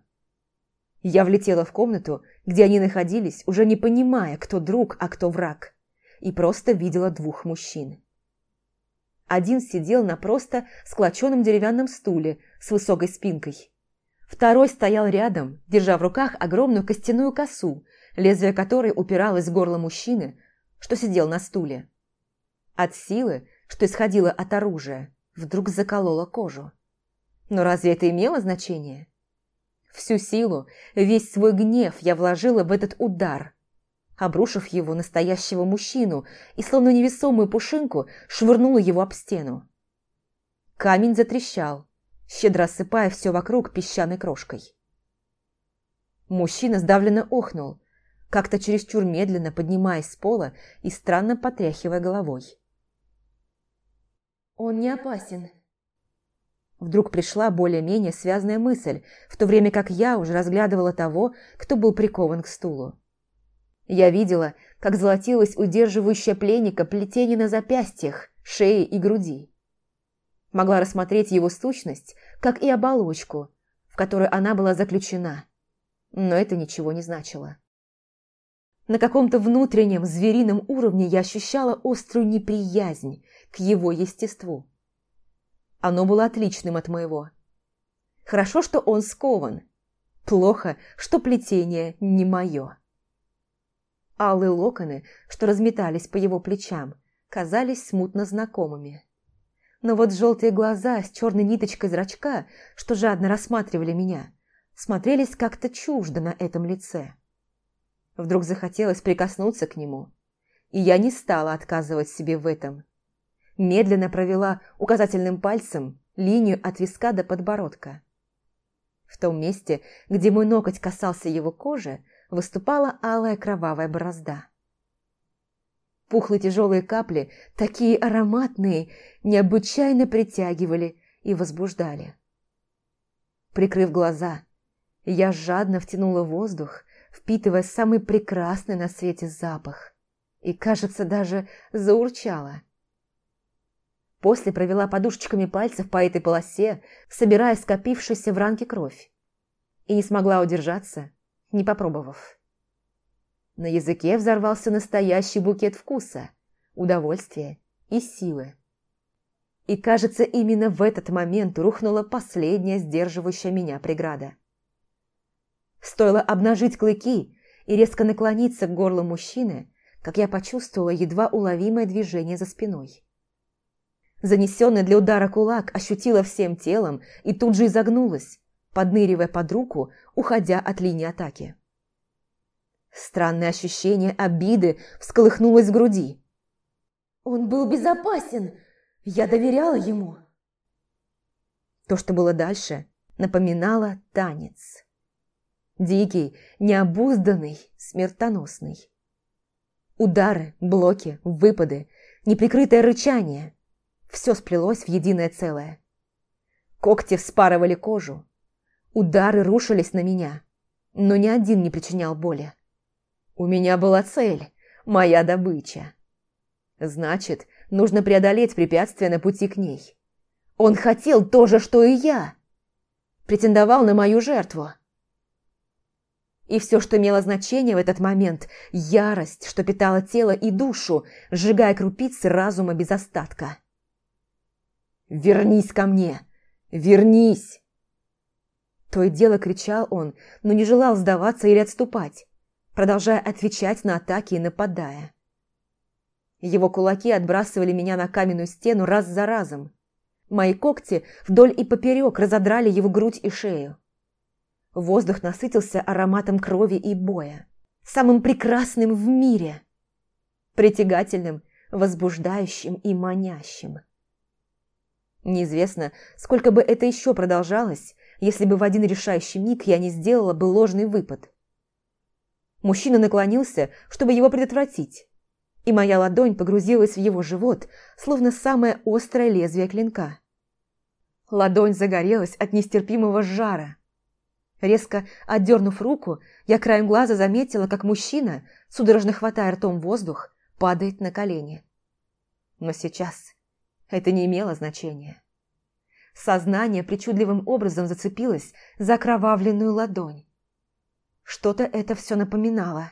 Я влетела в комнату, где они находились, уже не понимая, кто друг, а кто враг, и просто видела двух мужчин. Один сидел на просто склоченном деревянном стуле с высокой спинкой. Второй стоял рядом, держа в руках огромную костяную косу, лезвие которой упиралось в горло мужчины, что сидел на стуле. От силы, что исходило от оружия, вдруг заколола кожу. Но разве это имело значение? Всю силу, весь свой гнев я вложила в этот удар, обрушив его настоящего мужчину и, словно невесомую пушинку, швырнула его об стену. Камень затрещал, щедро осыпая все вокруг песчаной крошкой. Мужчина сдавленно охнул, как-то чересчур медленно поднимаясь с пола и странно потряхивая головой. «Он не опасен». Вдруг пришла более-менее связанная мысль, в то время как я уже разглядывала того, кто был прикован к стулу. Я видела, как золотилось удерживающее пленника плетение на запястьях, шее и груди. Могла рассмотреть его сущность, как и оболочку, в которой она была заключена. Но это ничего не значило. На каком-то внутреннем зверином уровне я ощущала острую неприязнь к его естеству. Оно было отличным от моего. Хорошо, что он скован. Плохо, что плетение не мое. Алые локоны, что разметались по его плечам, казались смутно знакомыми. Но вот желтые глаза с черной ниточкой зрачка, что жадно рассматривали меня, смотрелись как-то чуждо на этом лице. Вдруг захотелось прикоснуться к нему, и я не стала отказывать себе в этом. Медленно провела указательным пальцем линию от виска до подбородка. В том месте, где мой ноготь касался его кожи, выступала алая кровавая борозда. Пухлые тяжелые капли, такие ароматные, необычайно притягивали и возбуждали. Прикрыв глаза, я жадно втянула воздух, впитывая самый прекрасный на свете запах, и, кажется, даже заурчала. После провела подушечками пальцев по этой полосе, собирая скопившуюся в ранке кровь, и не смогла удержаться, не попробовав. На языке взорвался настоящий букет вкуса, удовольствия и силы. И, кажется, именно в этот момент рухнула последняя сдерживающая меня преграда. Стоило обнажить клыки и резко наклониться к горлу мужчины, как я почувствовала едва уловимое движение за спиной. Занесенный для удара кулак ощутила всем телом и тут же изогнулась, подныривая под руку, уходя от линии атаки. Странное ощущение обиды всколыхнулось в груди. «Он был безопасен! Я доверяла ему!» То, что было дальше, напоминало танец. Дикий, необузданный, смертоносный. Удары, блоки, выпады, неприкрытое рычание – все сплелось в единое целое. Когти вспарывали кожу, Удары рушились на меня, но ни один не причинял боли. У меня была цель, моя добыча. Значит, нужно преодолеть препятствия на пути к ней. Он хотел то же, что и я. Претендовал на мою жертву. И все, что имело значение в этот момент – ярость, что питала тело и душу, сжигая крупицы разума без остатка. «Вернись ко мне! Вернись!» То и дело кричал он, но не желал сдаваться или отступать, продолжая отвечать на атаки и нападая. Его кулаки отбрасывали меня на каменную стену раз за разом. Мои когти вдоль и поперек разодрали его грудь и шею. Воздух насытился ароматом крови и боя. Самым прекрасным в мире. Притягательным, возбуждающим и манящим. Неизвестно, сколько бы это еще продолжалось, если бы в один решающий миг я не сделала бы ложный выпад. Мужчина наклонился, чтобы его предотвратить, и моя ладонь погрузилась в его живот, словно самое острое лезвие клинка. Ладонь загорелась от нестерпимого жара. Резко отдернув руку, я краем глаза заметила, как мужчина, судорожно хватая ртом воздух, падает на колени. Но сейчас это не имело значения. Сознание причудливым образом зацепилось за окровавленную ладонь. Что-то это все напоминало.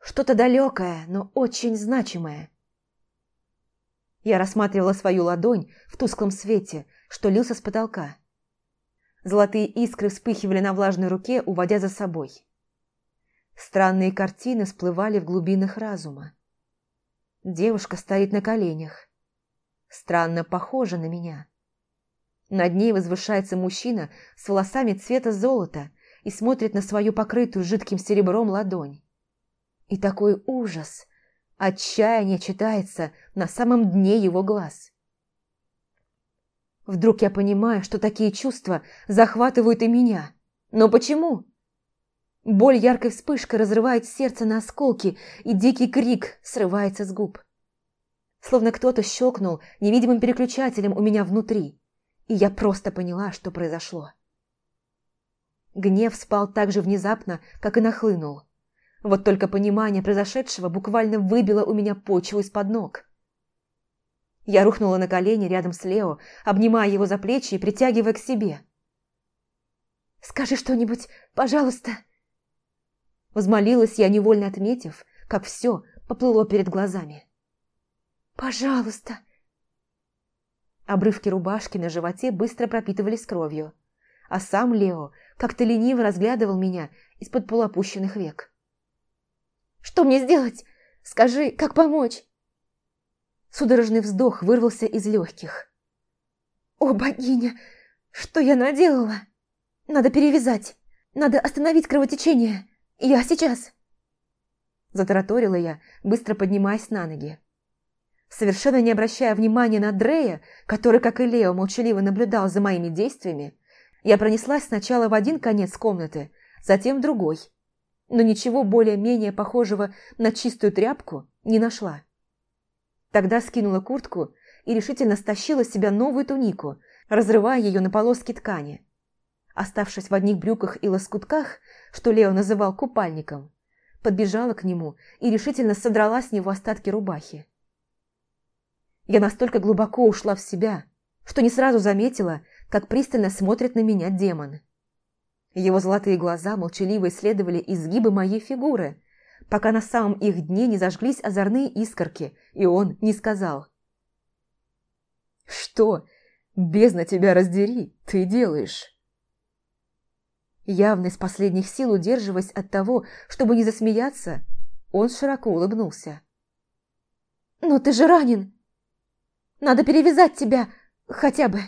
Что-то далекое, но очень значимое. Я рассматривала свою ладонь в тусклом свете, что лился с потолка. Золотые искры вспыхивали на влажной руке, уводя за собой. Странные картины всплывали в глубинах разума. Девушка стоит на коленях. Странно похожа на меня. Над ней возвышается мужчина с волосами цвета золота и смотрит на свою покрытую жидким серебром ладонь. И такой ужас, отчаяние читается на самом дне его глаз. Вдруг я понимаю, что такие чувства захватывают и меня. Но почему? Боль яркой вспышкой разрывает сердце на осколки, и дикий крик срывается с губ. Словно кто-то щелкнул невидимым переключателем у меня внутри, и я просто поняла, что произошло. Гнев спал так же внезапно, как и нахлынул. Вот только понимание произошедшего буквально выбило у меня почву из-под ног. Я рухнула на колени рядом с Лео, обнимая его за плечи и притягивая к себе. «Скажи что-нибудь, пожалуйста!» Возмолилась я, невольно отметив, как все поплыло перед глазами. «Пожалуйста!» Обрывки рубашки на животе быстро пропитывались кровью, а сам Лео как-то лениво разглядывал меня из-под полуопущенных век. Что мне сделать? Скажи, как помочь?» Судорожный вздох вырвался из легких. «О, богиня! Что я наделала? Надо перевязать! Надо остановить кровотечение! Я сейчас!» Затараторила я, быстро поднимаясь на ноги. Совершенно не обращая внимания на Дрея, который, как и Лео, молчаливо наблюдал за моими действиями, я пронеслась сначала в один конец комнаты, затем в другой – но ничего более-менее похожего на чистую тряпку не нашла. Тогда скинула куртку и решительно стащила с себя новую тунику, разрывая ее на полоски ткани. Оставшись в одних брюках и лоскутках, что Лео называл купальником, подбежала к нему и решительно содрала с него остатки рубахи. Я настолько глубоко ушла в себя, что не сразу заметила, как пристально смотрит на меня демон. Его золотые глаза молчаливо исследовали изгибы моей фигуры, пока на самом их дне не зажглись озорные искорки, и он не сказал. «Что, бездна тебя раздери, ты делаешь?» Явно из последних сил удерживаясь от того, чтобы не засмеяться, он широко улыбнулся. «Ну ты же ранен! Надо перевязать тебя хотя бы!»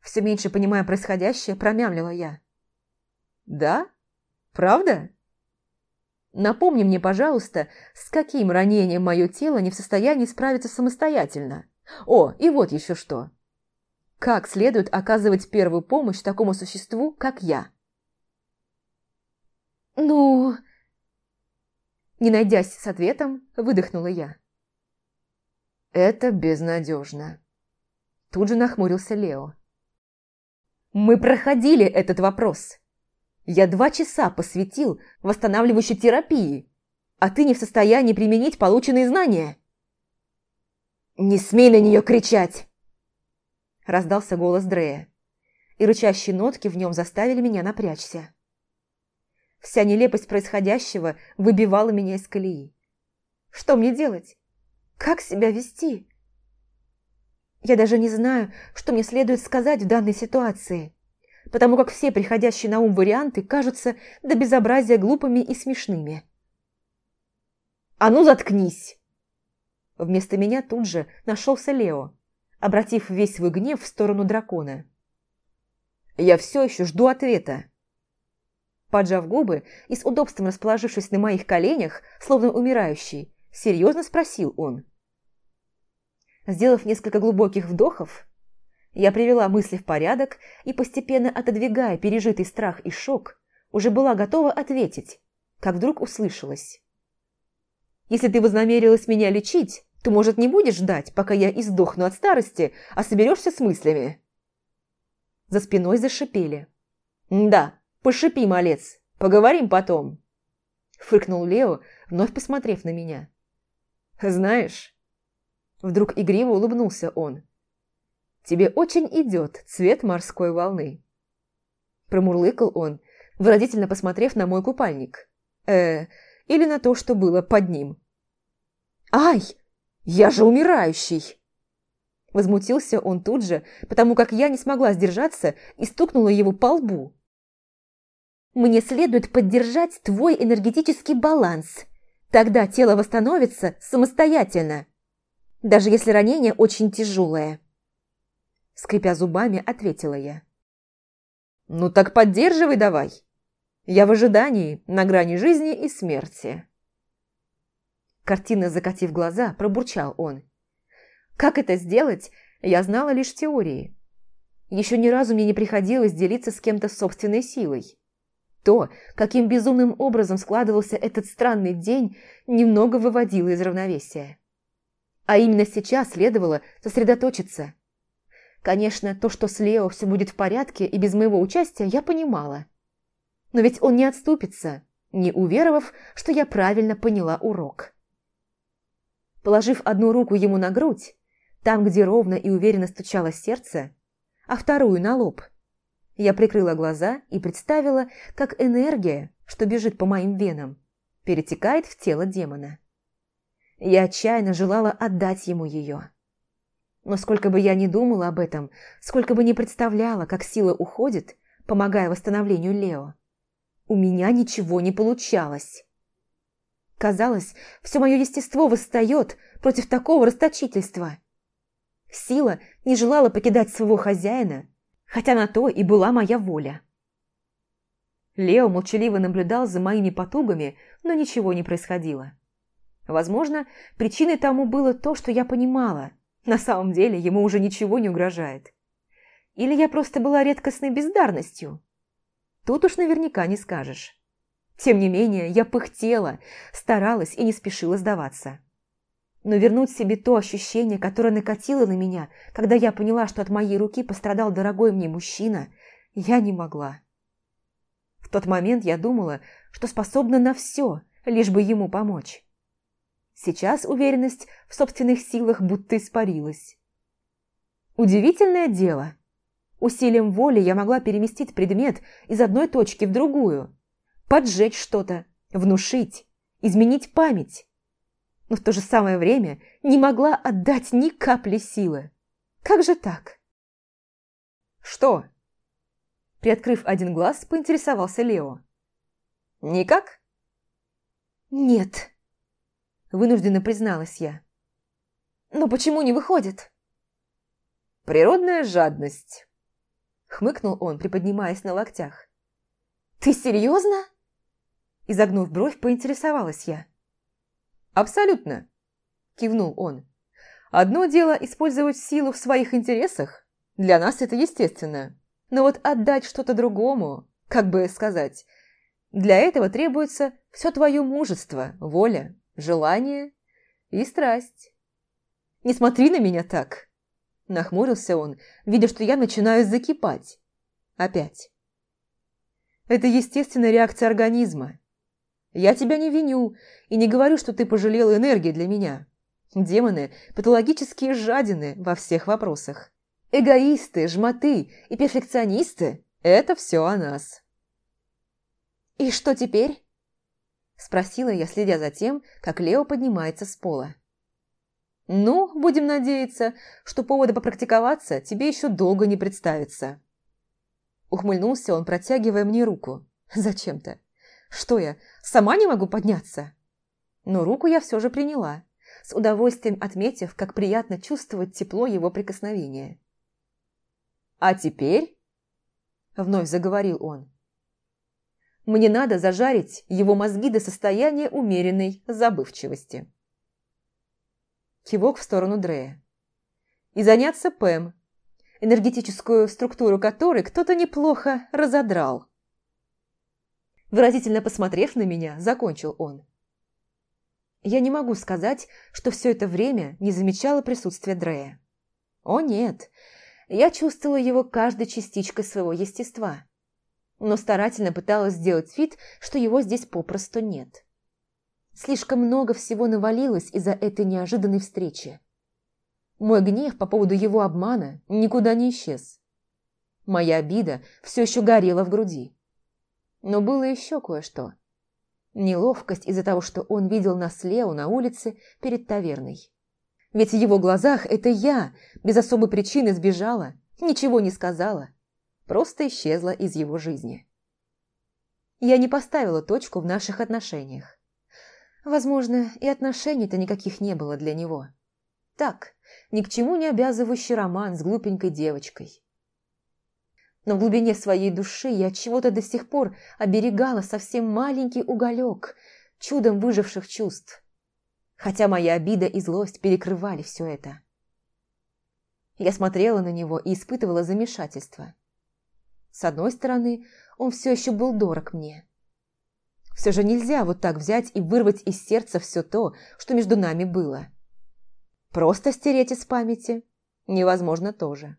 Все меньше понимая происходящее, промямлила я. «Да? Правда?» Напомни мне, пожалуйста, с каким ранением мое тело не в состоянии справиться самостоятельно. О, и вот еще что. Как следует оказывать первую помощь такому существу, как я? Ну... Не найдясь с ответом, выдохнула я. Это безнадежно. Тут же нахмурился Лео. Мы проходили этот вопрос. Я два часа посвятил восстанавливающей терапии, а ты не в состоянии применить полученные знания. «Не смей на нее кричать!» Раздался голос Дрея, и рычащие нотки в нем заставили меня напрячься. Вся нелепость происходящего выбивала меня из колеи. Что мне делать? Как себя вести? Я даже не знаю, что мне следует сказать в данной ситуации. потому как все приходящие на ум варианты кажутся до безобразия глупыми и смешными. «А ну, заткнись!» Вместо меня тут же нашелся Лео, обратив весь свой гнев в сторону дракона. «Я все еще жду ответа». Поджав губы и с удобством расположившись на моих коленях, словно умирающий, серьезно спросил он. Сделав несколько глубоких вдохов, я привела мысли в порядок и, постепенно отодвигая пережитый страх и шок, уже была готова ответить, как вдруг услышалась. «Если ты вознамерилась меня лечить, то, может, не будешь ждать, пока я издохну от старости, а соберешься с мыслями?» За спиной зашипели. «Да, пошипи, малец, поговорим потом», – фыркнул Лео, вновь посмотрев на меня. «Знаешь...» Вдруг игриво улыбнулся он. «Тебе очень идет цвет морской волны». Промурлыкал он, выразительно посмотрев на мой купальник. Э, или на то, что было под ним. «Ай, я же умирающий!» Возмутился он тут же, потому как я не смогла сдержаться и стукнула его по лбу. «Мне следует поддержать твой энергетический баланс», Тогда тело восстановится самостоятельно, даже если ранение очень тяжелое. Скрипя зубами, ответила я. «Ну так поддерживай давай. Я в ожидании, на грани жизни и смерти». Картина закатив глаза, пробурчал он. Как это сделать, я знала лишь теории. Еще ни разу мне не приходилось делиться с кем-то собственной силой. То, каким безумным образом складывался этот странный день, немного выводило из равновесия. А именно сейчас следовало сосредоточиться. Конечно, то, что с Лео все будет в порядке и без моего участия, я понимала. Но ведь он не отступится, не уверовав, что я правильно поняла урок. Положив одну руку ему на грудь, там, где ровно и уверенно стучало сердце, а вторую на лоб – я прикрыла глаза и представила, как энергия, что бежит по моим венам, перетекает в тело демона. Я отчаянно желала отдать ему ее. Но сколько бы я ни думала об этом, сколько бы ни представляла, как сила уходит, помогая восстановлению Лео, у меня ничего не получалось. Казалось, все мое естество восстает против такого расточительства. Сила не желала покидать своего хозяина, хотя на то и была моя воля. Лео молчаливо наблюдал за моими потугами, но ничего не происходило. Возможно, причиной тому было то, что я понимала. На самом деле ему уже ничего не угрожает. Или я просто была редкостной бездарностью? Тут уж наверняка не скажешь. Тем не менее, я пыхтела, старалась и не спешила сдаваться но вернуть себе то ощущение, которое накатило на меня, когда я поняла, что от моей руки пострадал дорогой мне мужчина, я не могла. В тот момент я думала, что способна на все, лишь бы ему помочь. Сейчас уверенность в собственных силах будто испарилась. Удивительное дело. Усилием воли я могла переместить предмет из одной точки в другую, поджечь что-то, внушить, изменить память но в то же самое время не могла отдать ни капли силы. Как же так? «Что?» Приоткрыв один глаз, поинтересовался Лео. «Никак?» «Нет», – вынужденно призналась я. «Но почему не выходит?» «Природная жадность», – хмыкнул он, приподнимаясь на локтях. «Ты серьезно?» Изогнув бровь, поинтересовалась я. «Абсолютно», – кивнул он. «Одно дело использовать силу в своих интересах. Для нас это естественно. Но вот отдать что-то другому, как бы сказать, для этого требуется все твое мужество, воля, желание и страсть. Не смотри на меня так!» Нахмурился он, видя, что я начинаю закипать. Опять. Это естественная реакция организма. Я тебя не виню и не говорю, что ты пожалела энергии для меня. Демоны – патологические жадины во всех вопросах. Эгоисты, жмоты и перфекционисты – это все о нас. «И что теперь?» – спросила я, следя за тем, как Лео поднимается с пола. «Ну, будем надеяться, что повода попрактиковаться тебе еще долго не представится». Ухмыльнулся он, протягивая мне руку. Зачем-то. Что я, сама не могу подняться? Но руку я все же приняла, с удовольствием отметив, как приятно чувствовать тепло его прикосновения. «А теперь?» – вновь заговорил он. «Мне надо зажарить его мозги до состояния умеренной забывчивости». Кивок в сторону Дрея. «И заняться Пэм, энергетическую структуру которой кто-то неплохо разодрал». Выразительно посмотрев на меня, закончил он. Я не могу сказать, что все это время не замечала присутствия Дрея. О нет, я чувствовала его каждой частичкой своего естества, но старательно пыталась сделать вид, что его здесь попросту нет. Слишком много всего навалилось из-за этой неожиданной встречи. Мой гнев по поводу его обмана никуда не исчез. Моя обида все еще горела в груди. Но было еще кое-что. Неловкость из-за того, что он видел нас Лео на улице перед таверной. Ведь в его глазах это я без особой причины сбежала, ничего не сказала, просто исчезла из его жизни. Я не поставила точку в наших отношениях. Возможно, и отношений-то никаких не было для него. Так, ни к чему не обязывающий роман с глупенькой девочкой но в глубине своей души я от чего-то до сих пор оберегала совсем маленький уголек чудом выживших чувств. Хотя моя обида и злость перекрывали все это. Я смотрела на него и испытывала замешательство. С одной стороны, он все еще был дорог мне. Все же нельзя вот так взять и вырвать из сердца все то, что между нами было. Просто стереть из памяти невозможно тоже.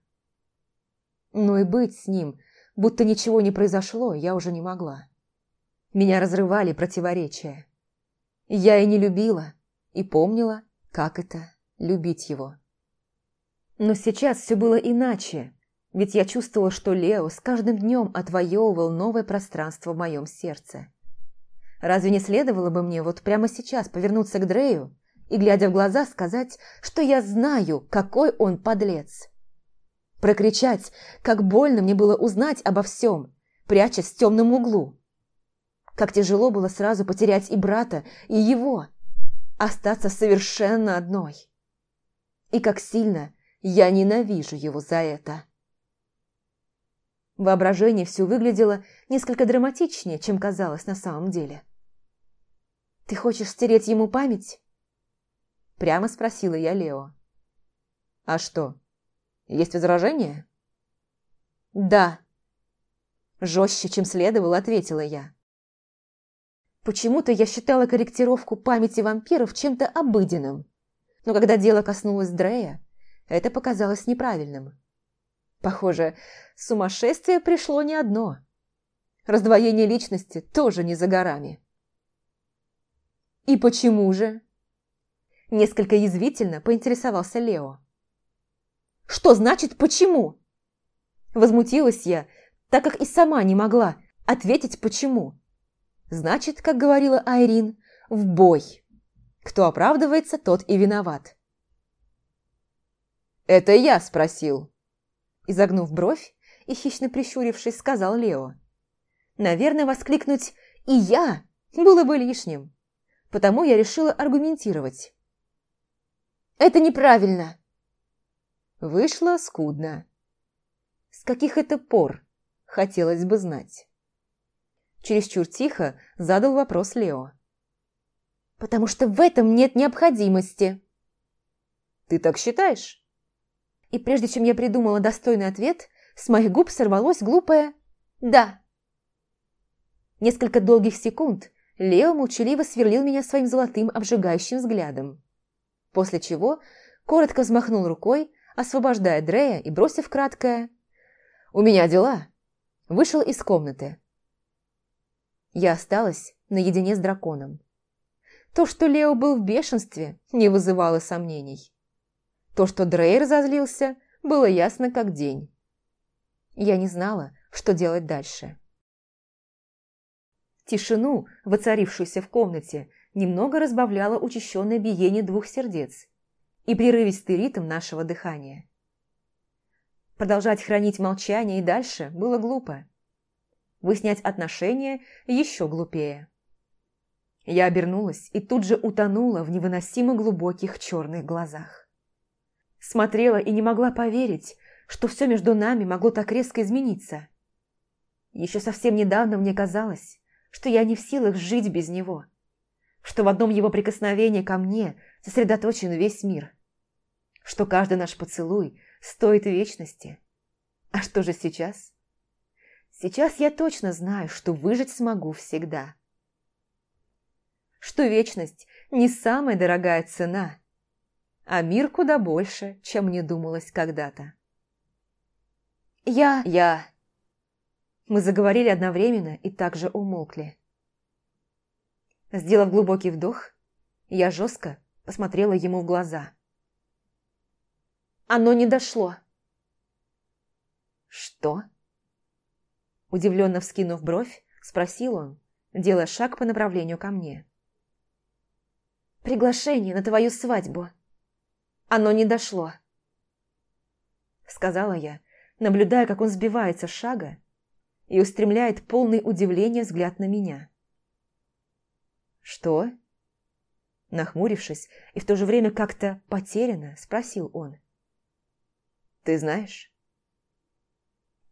Но и быть с ним, будто ничего не произошло, я уже не могла. Меня разрывали противоречия. Я и не любила, и помнила, как это – любить его. Но сейчас все было иначе, ведь я чувствовала, что Лео с каждым днем отвоевывал новое пространство в моем сердце. Разве не следовало бы мне вот прямо сейчас повернуться к Дрею и, глядя в глаза, сказать, что я знаю, какой он подлец? Прокричать, как больно мне было узнать обо всем, прячась в темном углу. Как тяжело было сразу потерять и брата, и его, остаться совершенно одной. И как сильно я ненавижу его за это. Воображение все выглядело несколько драматичнее, чем казалось на самом деле. «Ты хочешь стереть ему память?» Прямо спросила я Лео. «А что?» Есть возражения?» «Да». Жестче, чем следовало, ответила я. Почему-то я считала корректировку памяти вампиров чем-то обыденным. Но когда дело коснулось Дрея, это показалось неправильным. Похоже, сумасшествие пришло не одно. Раздвоение личности тоже не за горами. «И почему же?» Несколько язвительно поинтересовался Лео. Что значит «почему»?» Возмутилась я, так как и сама не могла ответить «почему». Значит, как говорила Айрин, в бой. Кто оправдывается, тот и виноват. «Это я спросил», – изогнув бровь и хищно прищурившись, сказал Лео. Наверное, воскликнуть «и я» было бы лишним, потому я решила аргументировать. «Это неправильно!» Вышло скудно. С каких это пор, хотелось бы знать. Чересчур тихо задал вопрос Лео. «Потому что в этом нет необходимости». «Ты так считаешь?» И прежде чем я придумала достойный ответ, с моих губ сорвалось глупое «да». Несколько долгих секунд Лео молчаливо сверлил меня своим золотым обжигающим взглядом. После чего коротко взмахнул рукой, освобождая Дрея и бросив краткое «У меня дела», вышел из комнаты. Я осталась наедине с драконом. То, что Лео был в бешенстве, не вызывало сомнений. То, что Дрей разозлился, было ясно как день. Я не знала, что делать дальше. Тишину, воцарившуюся в комнате, немного разбавляло учащенное биение двух сердец и прерывистый ритм нашего дыхания. Продолжать хранить молчание и дальше было глупо. Выяснять отношения еще глупее. Я обернулась и тут же утонула в невыносимо глубоких черных глазах. Смотрела и не могла поверить, что все между нами могло так резко измениться. Еще совсем недавно мне казалось, что я не в силах жить без него, что в одном его прикосновении ко мне сосредоточен весь мир, что каждый наш поцелуй стоит вечности. А что же сейчас? Сейчас я точно знаю, что выжить смогу всегда. Что вечность не самая дорогая цена, а мир куда больше, чем мне думалось когда-то. Я... Я... Мы заговорили одновременно и также умолкли. Сделав глубокий вдох, я жестко посмотрела ему в глаза. Оно не дошло. «Что?» Удивленно вскинув бровь, спросил он, делая шаг по направлению ко мне. «Приглашение на твою свадьбу. Оно не дошло», сказала я, наблюдая, как он сбивается с шага и устремляет полный удивления взгляд на меня. «Что?» Нахмурившись и в то же время как-то потерянно, спросил он. «Ты знаешь?»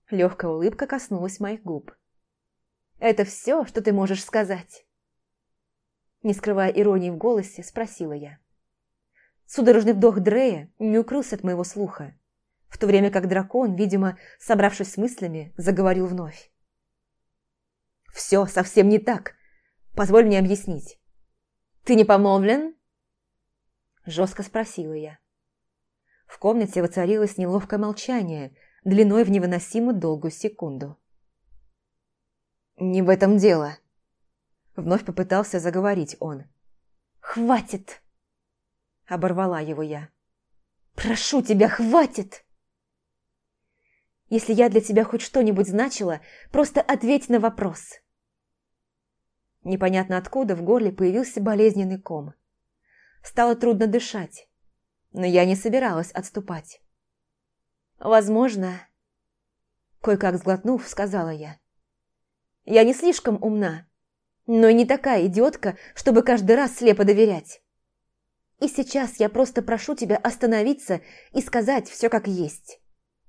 Легкая улыбка коснулась моих губ. «Это все, что ты можешь сказать?» Не скрывая иронии в голосе, спросила я. Судорожный вдох Дрея не укрылся от моего слуха, в то время как дракон, видимо, собравшись с мыслями, заговорил вновь. «Все совсем не так. Позволь мне объяснить. Ты не помолвлен?» Жестко спросила я. В комнате воцарилось неловкое молчание, длиной в невыносимо долгую секунду. «Не в этом дело», — вновь попытался заговорить он. «Хватит!» — оборвала его я. «Прошу тебя, хватит!» «Если я для тебя хоть что-нибудь значила, просто ответь на вопрос». Непонятно откуда в горле появился болезненный ком. Стало трудно дышать, но я не собиралась отступать. «Возможно...» Кое-как сглотнув, сказала я. «Я не слишком умна, но и не такая идиотка, чтобы каждый раз слепо доверять. И сейчас я просто прошу тебя остановиться и сказать все как есть.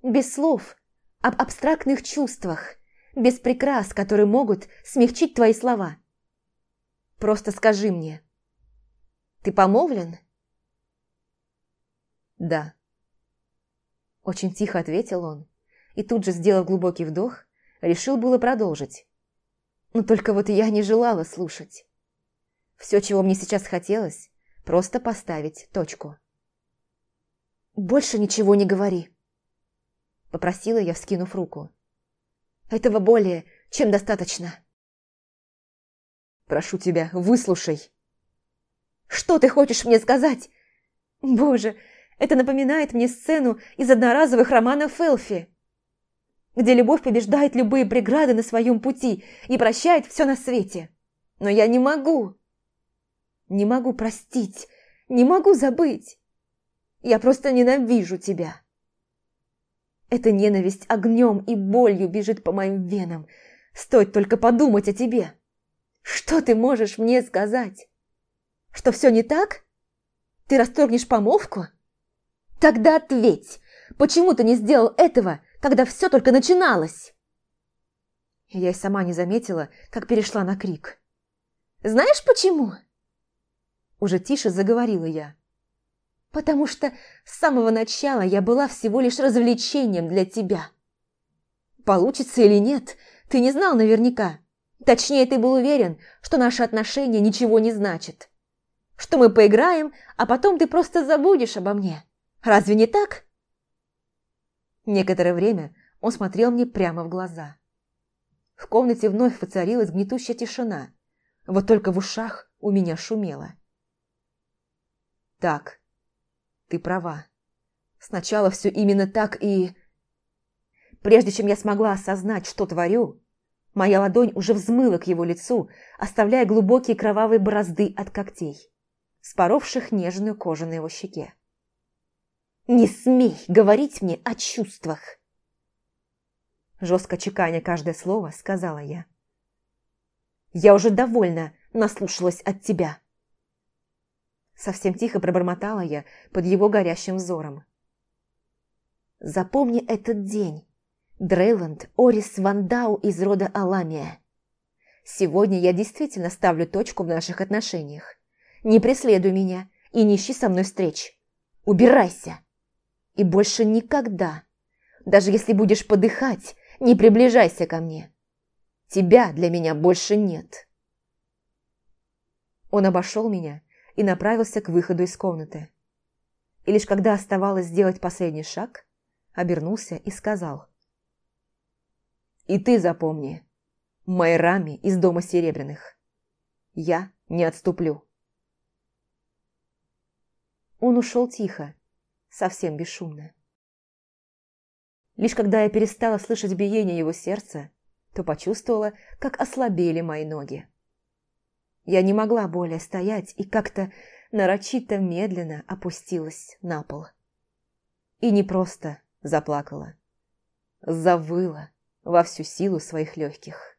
Без слов, об абстрактных чувствах, без прикрас, которые могут смягчить твои слова. Просто скажи мне. Ты помолвлен?» «Да». Очень тихо ответил он, и тут же, сделав глубокий вдох, решил было продолжить. Но только вот я не желала слушать. Все, чего мне сейчас хотелось, просто поставить точку. «Больше ничего не говори», – попросила я, вскинув руку. «Этого более, чем достаточно». «Прошу тебя, выслушай». «Что ты хочешь мне сказать? Боже, это напоминает мне сцену из одноразовых романов Элфи, где любовь побеждает любые преграды на своем пути и прощает все на свете. Но я не могу. Не могу простить, не могу забыть. Я просто ненавижу тебя. Эта ненависть огнем и болью бежит по моим венам. Стоит только подумать о тебе. Что ты можешь мне сказать? Что все не так? Ты расторгнешь помолвку? Тогда ответь, почему ты не сделал этого, когда все только начиналось?» Я и сама не заметила, как перешла на крик. «Знаешь почему?» Уже тише заговорила я. «Потому что с самого начала я была всего лишь развлечением для тебя. Получится или нет, ты не знал наверняка. Точнее, ты был уверен, что наши отношения ничего не значат. Что мы поиграем, а потом ты просто забудешь обо мне. Разве не так?» Некоторое время он смотрел мне прямо в глаза. В комнате вновь воцарилась гнетущая тишина, вот только в ушах у меня шумело. «Так, ты права. Сначала все именно так и...» Прежде чем я смогла осознать, что творю, моя ладонь уже взмыла к его лицу, оставляя глубокие кровавые борозды от когтей, споровших нежную кожу на его щеке. «Не смей говорить мне о чувствах!» жестко чеканя каждое слово, сказала я. «Я уже довольно наслушалась от тебя». Совсем тихо пробормотала я под его горящим взором. «Запомни этот день. Дрейланд Орис Вандау из рода Аламия. Сегодня я действительно ставлю точку в наших отношениях. Не преследуй меня и не ищи со мной встреч. Убирайся. И больше никогда, даже если будешь подыхать, не приближайся ко мне. Тебя для меня больше нет. Он обошел меня и направился к выходу из комнаты. И лишь когда оставалось сделать последний шаг, обернулся и сказал. «И ты запомни, Майрами из Дома Серебряных. Я не отступлю». Он ушел тихо, совсем бесшумно. Лишь когда я перестала слышать биение его сердца, то почувствовала, как ослабели мои ноги. Я не могла более стоять и как-то нарочито медленно опустилась на пол. И не просто заплакала, завыла во всю силу своих легких.